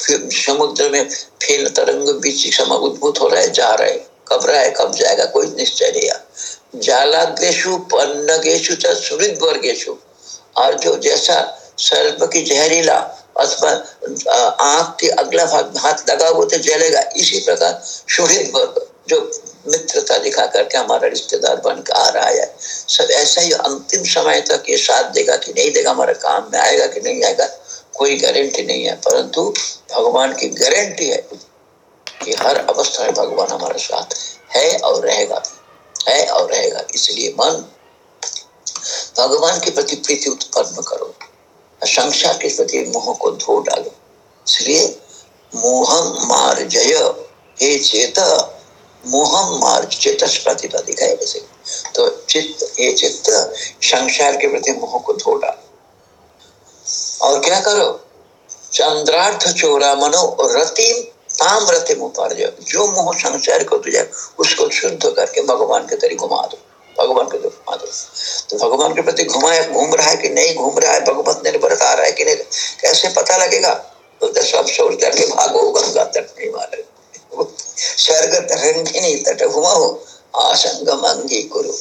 [SPEAKER 1] फिर समुद्र में फेल तरंग बीच समय उद्भूत हो रहा है, जा रहे कब रहा है, कब जाएगा, कोई निश्चय नहीं जालाग्रेशु पन्नगेशु सुहृद वर्गेशु और जो जैसा सर्प की जहरीला अथवा आँख के अगला भाग हाथ लगा हुआ तो जलेगा। इसी प्रकार सुहृद वर्ग जो मित्रता दिखा करके हमारा रिश्तेदार बन के आ रहा है। सब ऐसा ही अंतिम समय तक ये साथ देगा कि नहीं देगा, हमारे काम में आएगा कि नहीं आएगा, कोई गारंटी नहीं है। परंतु भगवान की गारंटी है कि हर अवस्था में भगवान हमारे साथ है और रहेगा है और रहेगा। इसलिए मन, भगवान के प्रति प्रीति उत्पन्न करो। संसार के प्रति मोह को धो डालो। इसलिए मोहम मार जय हे चेत। मोहम मार चित्त प्रतिपादिका है जैसे तो चित्त, ये चित्त संसार के प्रति मोह को डालो और क्या करो? चंद्रार्थ चोरा मनो रतिम, ताम रति मुपार्ज जो मोह संसार को तुझे उसको शुद्ध करके भगवान के तरी घुमा दो। भगवान के घुमा दो। तो भगवान के प्रति घुमाए घूम रहा है कि नहीं घूम रहा है? भगवत निर्भर आ रहा है कि नहीं? कैसे पता लगेगा? तो सब छोड़ करके भागो, गंगा तट नहीं मारे। स्वर्ग तरंगिनी तट घुमाओ आसंगम अंगी करो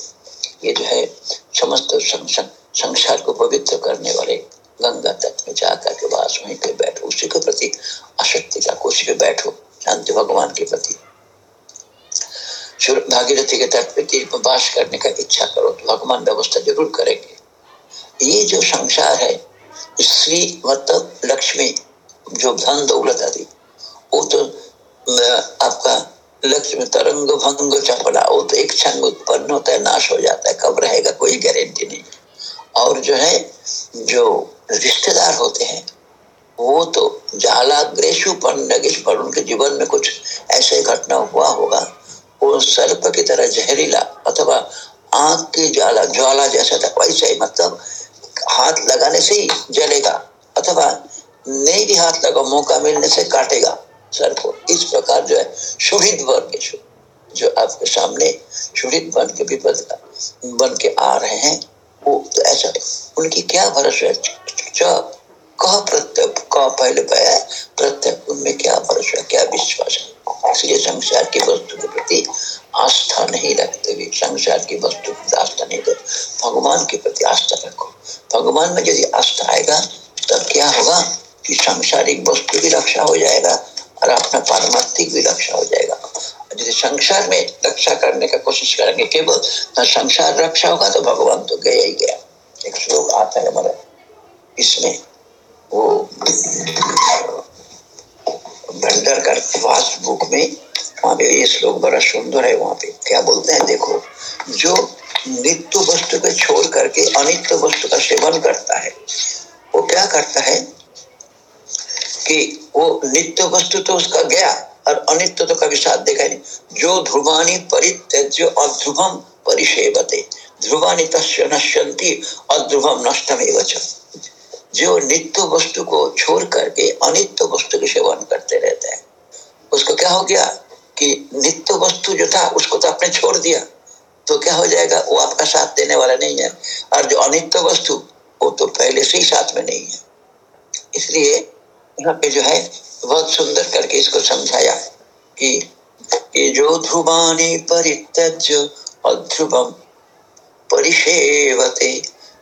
[SPEAKER 1] ये जो है, समस्त संसार को पवित्र करने वाले गंगा तट में जाकर के वास वहीं पे बैठो, उसी के प्रति आसक्ति का उसी पे बैठो, शांति भगवान के प्रति। भागीरथी के तट पे तीर्थ वास करने का इच्छा करो तो भगवान व्यवस्था ज़रूर करेंगे। ये जो संसार है स्त्री मतलब लक्ष्मी, जो धन दौलत आदि, वो तो आपका लक्ष्मी तरंग भंग चपला वो तो एक क्षण उत्पन्न होता है, नाश हो जाता है, कब रहेगा कोई गारंटी नहीं। और जो है, जो रिश्तेदार होते हैं, वो तो जालाग्रेशु पर उनके जीवन में कुछ ऐसे घटना हुआ होगा, वो सर्प की तरह जहरीला, अथवा आँख की ज्वाला ज्वाला जैसा था, वैसे ही मतलब हाथ लगाने से ही जलेगा, अथवा नहीं भी हाथ लगा मौका मिलने से काटेगा। सर को इस प्रकार जो है सुहित वर्ग के जो आपके सामने सुहित बन के विपद बन के आ रहे हैं, वो तो ऐसा उनकी क्या भरोसा है? कह प्रत्यय कह पहले पाया प्रत्यय, उनमें क्या भरोसा क्या विश्वास है? इसलिए संसार की वस्तु के प्रति आस्था नहीं रखते हुए संसार की वस्तु की आस्था नहीं दे भगवान के प्रति आस्था रखो। भगवान में यदि आस्था आएगा, तब क्या होगा? कि सांसारिक वस्तु की रक्षा हो जाएगा। और अपना पारमार्थिक भी रक्षा हो जाएगा। यदि संसार में रक्षा करने का कोशिश करेंगे, केवल न संसार रक्षा होगा तो भगवान तो गया ही गया। एक श्लोक आता है हमारा। इसमें वो भंडर का वास बुक में, वहाँ पे ये श्लोक बड़ा सुंदर है वहाँ पे। क्या बोलते हैं, देखो, जो नित्य वस्तु को छोड़ करके अनित्य वस्तु का सेवन करता है, वो क्या करता है? कि वो नित्य वस्तु तो उसका गया और अनित्य तो कभी साथ देखा नहीं। जो ध्रुवानी परित्यज्य अध्रुवम परिसेवते ध्रुवानी तस्य नश्यंती अध्रुवम नष्टम जो नित्य वस्तु को छोड़ करके अनित्य वस्तु के सेवन करते रहते हैं, उसको क्या हो गया कि नित्य वस्तु जो था, उसको तो आपने छोड़ दिया। तो क्या हो जाएगा? वो आपका साथ देने वाला नहीं है। और जो अनित्य वस्तु, वो तो पहले से ही साथ में नहीं है। इसलिए यहाँ पे जो है, बहुत सुंदर करके इसको समझाया कि ये जो ध्रुवानी परित्यज्य अध्रुवम परिसेवते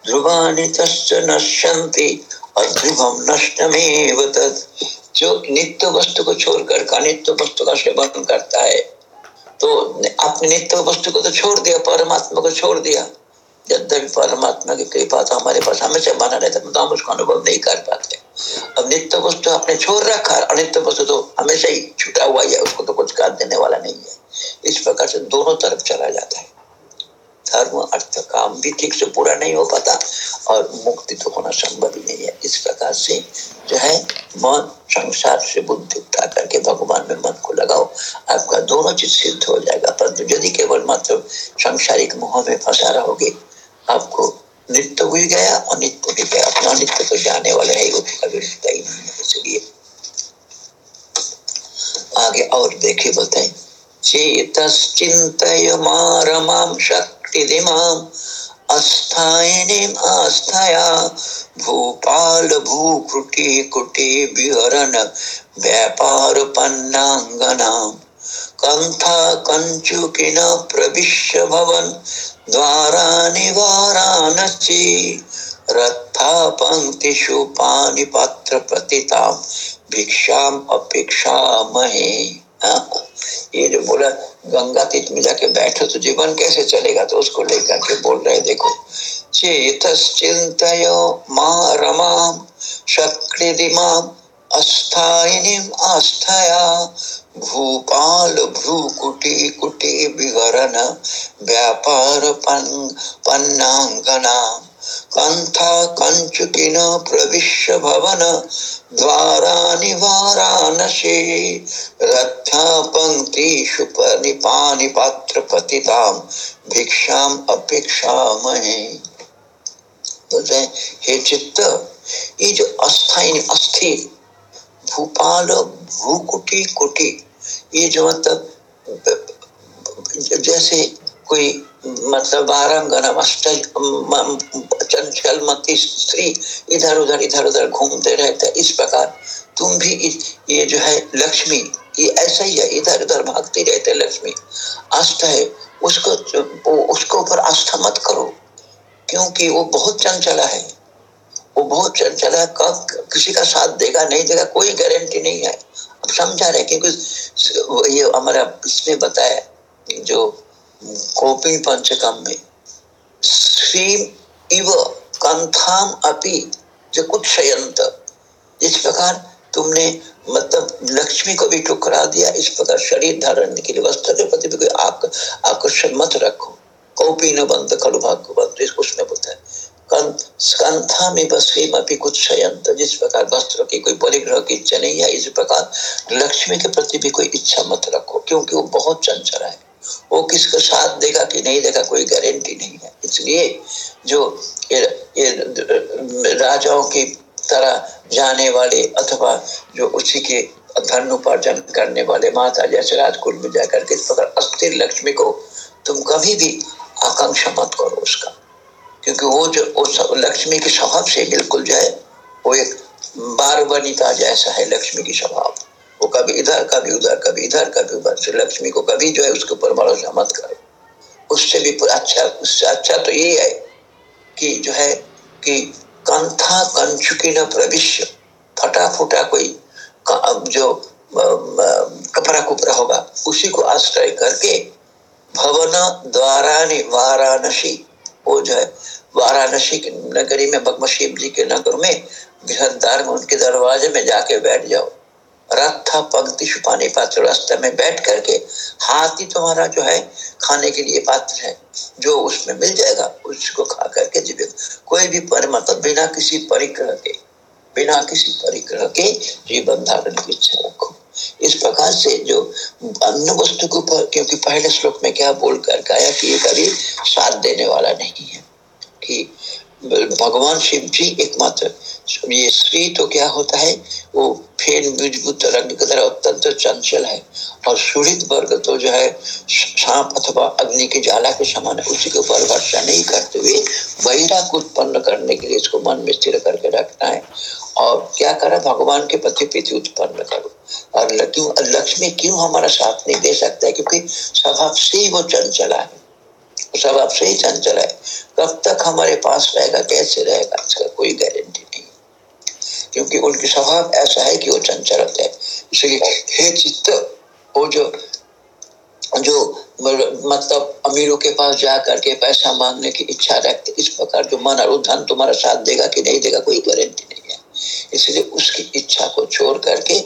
[SPEAKER 1] ध्रुवानी तस् नश्यन्ति, अध्रुवम नष्टमेव तद जो नित्य वस्तु को छोड़कर अनित्य वस्तु का सेवन करता है तो अपने नित्य वस्तु को तो छोड़ दिया, परमात्मा को छोड़ दिया। यद्यपि परमात्मा की कृपा तो हमारे पास हमेशा बना रहता तो हम उसको अनुभव नहीं कर पाते। अब नित्य वस्तु आपने छोड़ रखा अनित्य वस्तु तो हमेशा ही छुटा हुआ है उसको तो कुछ कर देने वाला नहीं है। इस प्रकार से दोनों तरफ़ चला जाता है। धर्म, अर्थ, काम भी ठीक से पूरा नहीं हो पाता और मुक्ति तो होना संभव ही नहीं है। इस प्रकार से जो है, मन, संसार से बुद्धि उठा करके भगवान में मन को लगाओ, आपका दोनों चीज़ सिद्ध हो जाएगा। परंतु यदि केवल मात्र संसारिक मोह में फंसा रहोगे, आपको नित्य हुई गया अनित्य भी गया अपना नित्य तो जाने वाले है उसका भी रिश्ता ही नहीं है, इसलिए। आगे और देखे बताए चेतश्चिन्तय मारमां शक्तिदिमाम् अस्थायिनीम् आस्थया, भूपाल भूकृटि कुटि विहरन व्यापार पन्नाङ्गनाम् कंथा कंचुकिन प्रविश्य भवन द्वारा निवाराणसी रथा पंक्तिषु पानी पात्र प्रतिताम भिक्षाम अपेक्षा महे हाँ, ये जो बोला गंगा तीत में जाके बैठो तो जीवन कैसे चलेगा? तो उसको लेकर के बोल रहे देखो चेत चिंत माँ रमाम शक्रिदिमाम अस्थायिनीम आस्थया, भूपाल भ्रूकुटी कुटी विवरण, व्यापार पन्नांगना कंथा कंचुकिन प्रविश्य भवन द्वारानि वाराणसी रथा पंक्तिषु निपानि पात्र पतितां भिक्षाम अपेक्षामहे। बोलते हे चित्त, ये जो अस्थाई अस्थिर भूपाल भूकुटी, कुटी। ये जो मतलब जैसे कोई मतलब चंचल मती स्त्री इधर उधर इधर उधर घूमते रहते इस प्रकार तुम भी ये जो है लक्ष्मी, ये ऐसा ही है, इधर उधर भागती रहते लक्ष्मी। आस्था है, उसको उसको ऊपर आस्था मत करो, क्योंकि वो बहुत चंचला है। वो बहुत चंचला कब किसी का साथ देगा, नहीं देगा, कोई गारंटी नहीं है। अब समझा रहे क्योंकि ये हमारा इसमें बताया जो कोपी पंचकम में श्री इव कंथाम अपि जो कुछ शयंत जिस प्रकार तुमने मतलब लक्ष्मी को भी ठुकरा दिया, इस प्रकार शरीर धारण के लिए वस्त्र के प्रति भी कोई आकर्षण मत रखो। कौपी न बंद खलु भाग बंद उसमें बोलता है। कंथा में बसवीम अपनी कुछ शयंत जिस प्रकार वस्त्र की कोई परिग्रह की इच्छा नहीं है इस प्रकार लक्ष्मी के प्रति भी कोई इच्छा मत रखो क्योंकि वो बहुत चंचल है। वो किसको साथ देगा कि नहीं देगा कोई गारंटी नहीं है। इसलिए जो ये, ये राजाओं की तरह जाने वाले अथवा जो उसी के धन उपार्जन करने वाले माता जैसे राजकुल में जाकर के इस प्रकार अस्थिर लक्ष्मी को तुम कभी भी आकांक्षा मत करो उसका। क्योंकि वो जो उस लक्ष्मी के स्वभाव से बिल्कुल जो है, वो एक बार वनिता जैसा है लक्ष्मी की स्वभाव वो कभी इधर, कभी उधर, कभी इधर, कभी उधर से लक्ष्मी को कभी जो है उसके ऊपर भरोसा मत करो। उससे भी अच्छा उससे अच्छा तो ये है कि जो है कि कंथा कंचुकी न प्रविश्य। फटा फुटा कोई जो कपड़ा कुपड़ा होगा, उसी को आश्रय करके भवन द्वारा वाराणसी वो जो है वाराणसी की नगरी में भगवशिव जी के नगर में बृहदार में उनके दरवाजे में जाके बैठ जाओ। रथ पंक्ति पानी पात्र रास्ते में बैठ करके, हाथ तुम्हारा जो है, खाने के लिए पात्र है। जो उसमें मिल जाएगा, उसको खा करके जीवित। कोई भी पर मतलब बिना किसी परिग्रह के, बिना किसी परिग्रह के जीवन धारण की इच्छा रखो। इस प्रकार से जो अन्य वस्तु को क्योंकि पहले श्लोक में क्या बोल कर कहा कि ये कभी साथ देने वाला नहीं है। कि भगवान शिव जी एकमात्र ये श्री तो क्या होता है, वो फेन बीजभूत रंग की तरह अत्यंत चंचल है और सुड़ित वर्ग तो जो है सांप अथवा अग्नि की ज्वाला के समान है उसी के ऊपर वर्षा नहीं करते हुए वैराग उत्पन्न करने के लिए इसको मन में स्थिर करके रखना है। और क्या करा भगवान के प्रति प्रीति उत्पन्न करो। और क्यों लक्ष्मी क्यों हमारा साथ नहीं दे सकता है? क्योंकि स्वभाव से ही वो चंचला है। स्वभाव से ही चंचल है। कब तक हमारे पास रहेगा, कैसे रहेगा, इसका कोई गारंटी क्योंकि उनकी स्वभाव ऐसा है कि वो चंचल होते हैं इसलिए हे चित्त, वो जो जो मतलब अमीरों के पास जा करके पैसा मांगने की इच्छा रखते, इस प्रकार जो मन और धन तुम्हारा साथ देगा कि नहीं देगा, कोई गारंटी नहीं है। इसलिए उसकी इच्छा को छोड़ करके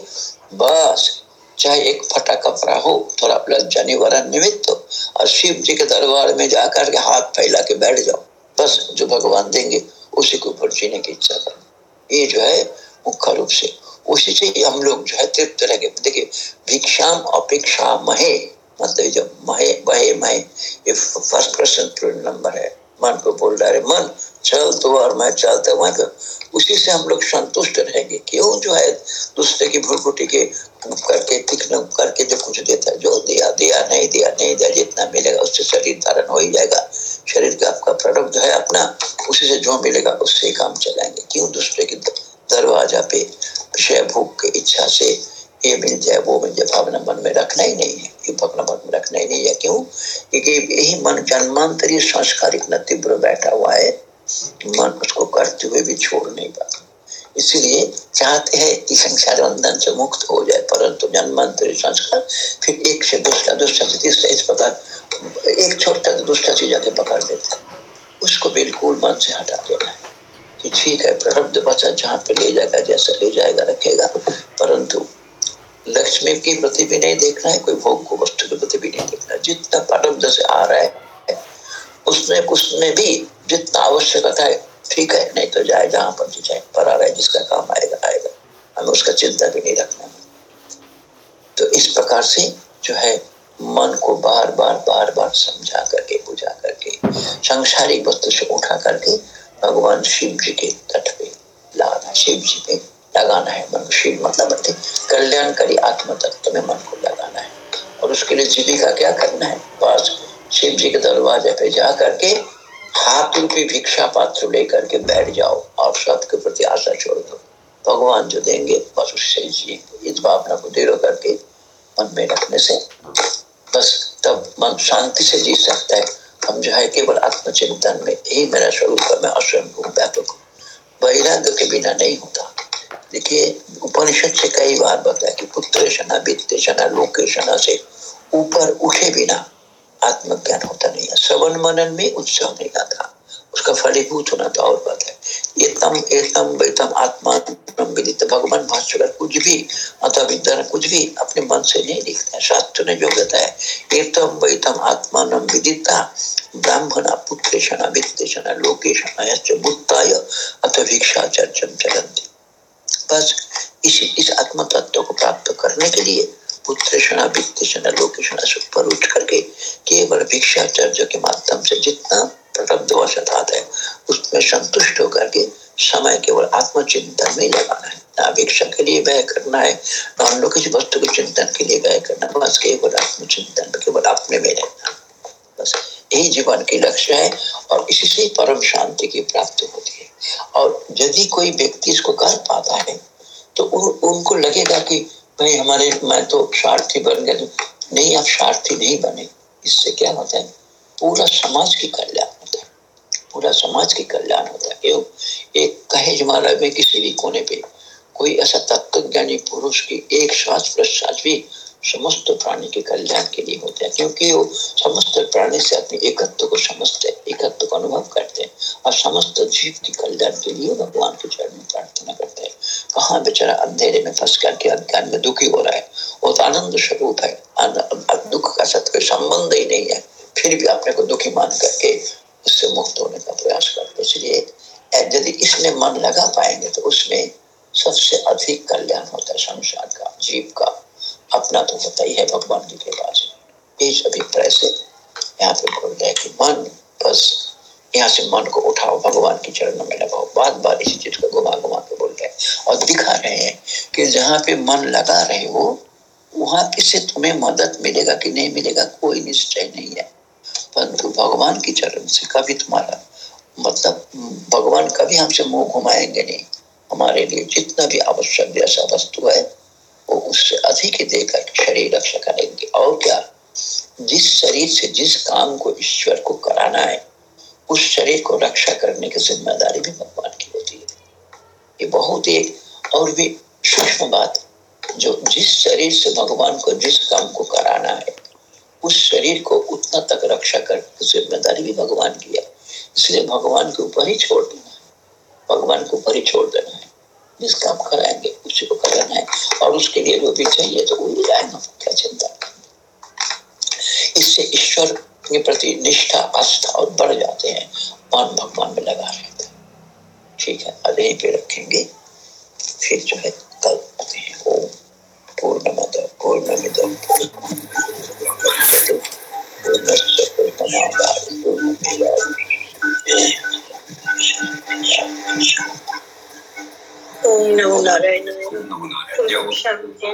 [SPEAKER 1] बस, चाहे एक फटा कपड़ा हो, थोड़ा लज्जा निवारण निमित्त हो और शिव जी के दरबार में जाकर के हाथ फैला के बैठ जाओ। बस जो भगवान देंगे, उसी के ऊपर जीने की इच्छा करो। ये जो है, मुख्य रूप से। उसी से ही हम लोग जो है तृप्त रह गए देखिए, भिक्षाम अपेक्षा महे मतलब जो महे महे महे, ये फ़र्स्ट पर्सन नंबर है। मन को बोल है मन, चल तो और मैं चलता वहाँ उसी से हम लोग संतुष्ट रहेंगे। क्यों जो है, दूसरे की भूलकुटी के करके, तीक्ष्ण करके जो कुछ देता है, जो दिया दिया, नहीं दिया नहीं दिया, जितना मिलेगा उससे शरीर धारण हो ही जाएगा। शरीर का आपका प्रोडक्ट जो है अपना, उसी से जो मिलेगा, उससे काम चलाएँगे। क्यों दूसरे के दरवाज़ा पे विषय भूख की इच्छा से ये मिल जाए वो मिल जाए भावना मन में रखना ही नहीं है ये भावना मन में रखना ही नहीं है क्यों क्योंकि यही मन जन्मांतरीय संस्कार इतना तीव्र बैठा हुआ है मन उसको करते हुए भी छोड़ नहीं पाता इसलिए चाहते हैं कि संसार बंधन से मुक्त हो जाए परंतु जन्मांतरी संस्कार फिर एक से दूसरा दूसरा से तीसरा इस प्रकार एक छोड़ता तो दूसरा चीज़ आके पकड़ देता है उसको बिल्कुल मन से हटा देना है कि ठीक है प्रारब्ध बचा जहाँ पे ले जाएगा जैसा ले जाएगा रखेगा परंतु लक्ष्मी के प्रति भी नहीं देखना है, कोई भोग को वस्तु के प्रति भी नहीं देखना जितना प्रारब्ध से आ रहा है, उसमें उसमें भी जितना आवश्यकता है, ठीक है, नहीं तो जाए जहाँ पर भी जाए पर आ रहा है, जिसका काम आएगा आएगा। हमें उसका चिंता भी नहीं रखना तो इस प्रकार से जो है, मन को बार बार बार बार समझा करके, बुझा करके, संसारिक वस्तु से उठा करके, भगवान शिव जी के तट पे लाना शिव जी पे लगाना है, मन को शिव मतलब कल्याणकारी आत्म तत्व में मन को लगाना है। और उसके लिए जीविका क्या करना है? बस, शिव जी के दरवाजे पे जा करके हाथ रूपी भिक्षा पात्र लेकर के बैठ जाओ और सबके प्रति आशा छोड़ दो। भगवान जो देंगे, बस उससे जिए इस भावना को दृढ़ करके मन में रखने से। बस, तब मन शांति से जी सकता है। हम जो है केवल आत्मचिंतन में, यही मेरा स्वरूप है, मैं असंग हूँ व्यापक हूँ वैराग्य के बिना नहीं होता। देखिए, उपनिषद से कई बार बताया कि पुत्र शना वित्त शना लोकेशना से ऊपर उठे बिना आत्मज्ञान होता नहीं है। श्रवण मनन में उत्साह नहीं आता। उसका फलीभूत होना तो और बात है। एतम एतम, वेतम आत्मा विदित। भगवान भाष्कर कुछ भी, अथवा विद्या कुछ भी अपने मन से नहीं लिखते हैं। शास्त्र ने जो बताया, एतम, वेतम आत्मा नम विदिता, ब्राह्मणा पुत्रेशना वित्तेशना लोकेशना बुत्ताय अथवा भिक्षा चर्चम चलती बस इस इस आत्म तत्व को प्राप्त करने के लिए से ऊपर उठ करके केवल के माध्यम से जितना प्रलब्ध वसत आता है, उसमें संतुष्ट होकर के समय केवल आत्मचिंतन में लगाना है। ना भिक्षा के लिए व्यय करना है, ना किसी वस्तु के चिंतन के लिए व्यय करना, बस केवल आत्मचिंतन, केवल अपने में रहना। बस यही जीवन की लक्ष्य है और इसी से परम शांति की प्राप्ति होती है। और यदि कोई व्यक्ति इसको कर पाता है तो उन, उनको लगेगा कि भाई हमारे मैं तो स्वार्थी बन गया नहीं आप स्वार्थी नहीं बने। इससे क्या होता है? पूरा समाज की कल्याण होता है। पूरा समाज की कल्याण होता है। एक कहे महाराज में किसी भी कोने पे कोई ऐसा तत्व ज्ञानी पुरुष की एक श्वास प्रश्वास भी समस्त प्राणी के कल्याण के लिए होते हैं, क्योंकि वो समस्त प्राणी से अपने एकत्व को समझते एकत्व को अनुभव करते हैं और समस्त जीव के कल्याण के लिए भगवान के चरण में प्रार्थना करते हैं। कहाँ बेचारा अंधेरे में फंस करके अज्ञान में दुखी हो रहा है, वो तो आनंद स्वरूप है। दुख का साथ कोई संबंध ही नहीं है, फिर भी अपने को दुखी मान करके उससे मुक्त होने का प्रयास करते इसलिए यदि इसमें मन लगा पाएँगे तो उसमें सबसे अधिक कल्याण होता है संसार का, जीव का। अपना तो होता ही है भगवान जी के पास। इस अभिप्राय से यहाँ पे बोल रहे कि मन, बस यहाँ से मन को उठाओ, भगवान की चरणों में लगाओ। बार बार इसी चीज़ को घुमा घुमा के बोल रहे और दिखा रहे हैं कि जहाँ पे मन लगा रहे हो, वहाँ किसे तुम्हें मदद मिलेगा कि नहीं मिलेगा, कोई निश्चय नहीं है। परंतु भगवान की चरण से कभी तुम्हारा मतलब भगवान कभी हमसे मुँह घुमाएँगे नहीं। हमारे लिए जितना भी आवश्यक जैसा वस्तु है वो उससे अधिक देकर शरीर रक्षा करेंगे। और क्या? जिस शरीर से जिस काम को ईश्वर को कराना है, उस शरीर को रक्षा करने की ज़िम्मेदारी भी भगवान की होती है। ये बहुत ही और भी सूक्ष्म बात जो जिस शरीर से भगवान को जिस काम को कराना है, उस शरीर को उतना तक रक्षा करने की ज़िम्मेदारी भी भगवान की है। इसलिए भगवान के ऊपर ही छोड़ देना है। भगवान के ऊपर ही छोड़ देना है। जिस काम कराएँगे उसी को कराना है, और उसके लिए जो भी चाहिए तो वो वही जाएगा क्या चिंता इससे ईश्वर के प्रति निष्ठा, आस्था और बढ़ जाते हैं, मन भगवान में लगा रहता है। ठीक है, अब यहीं पे रखेंगे। फिर जो है, कल आते हैं। ओम पूर्ण मद पूर्ण मिद
[SPEAKER 2] ओम नमो नारायण शांति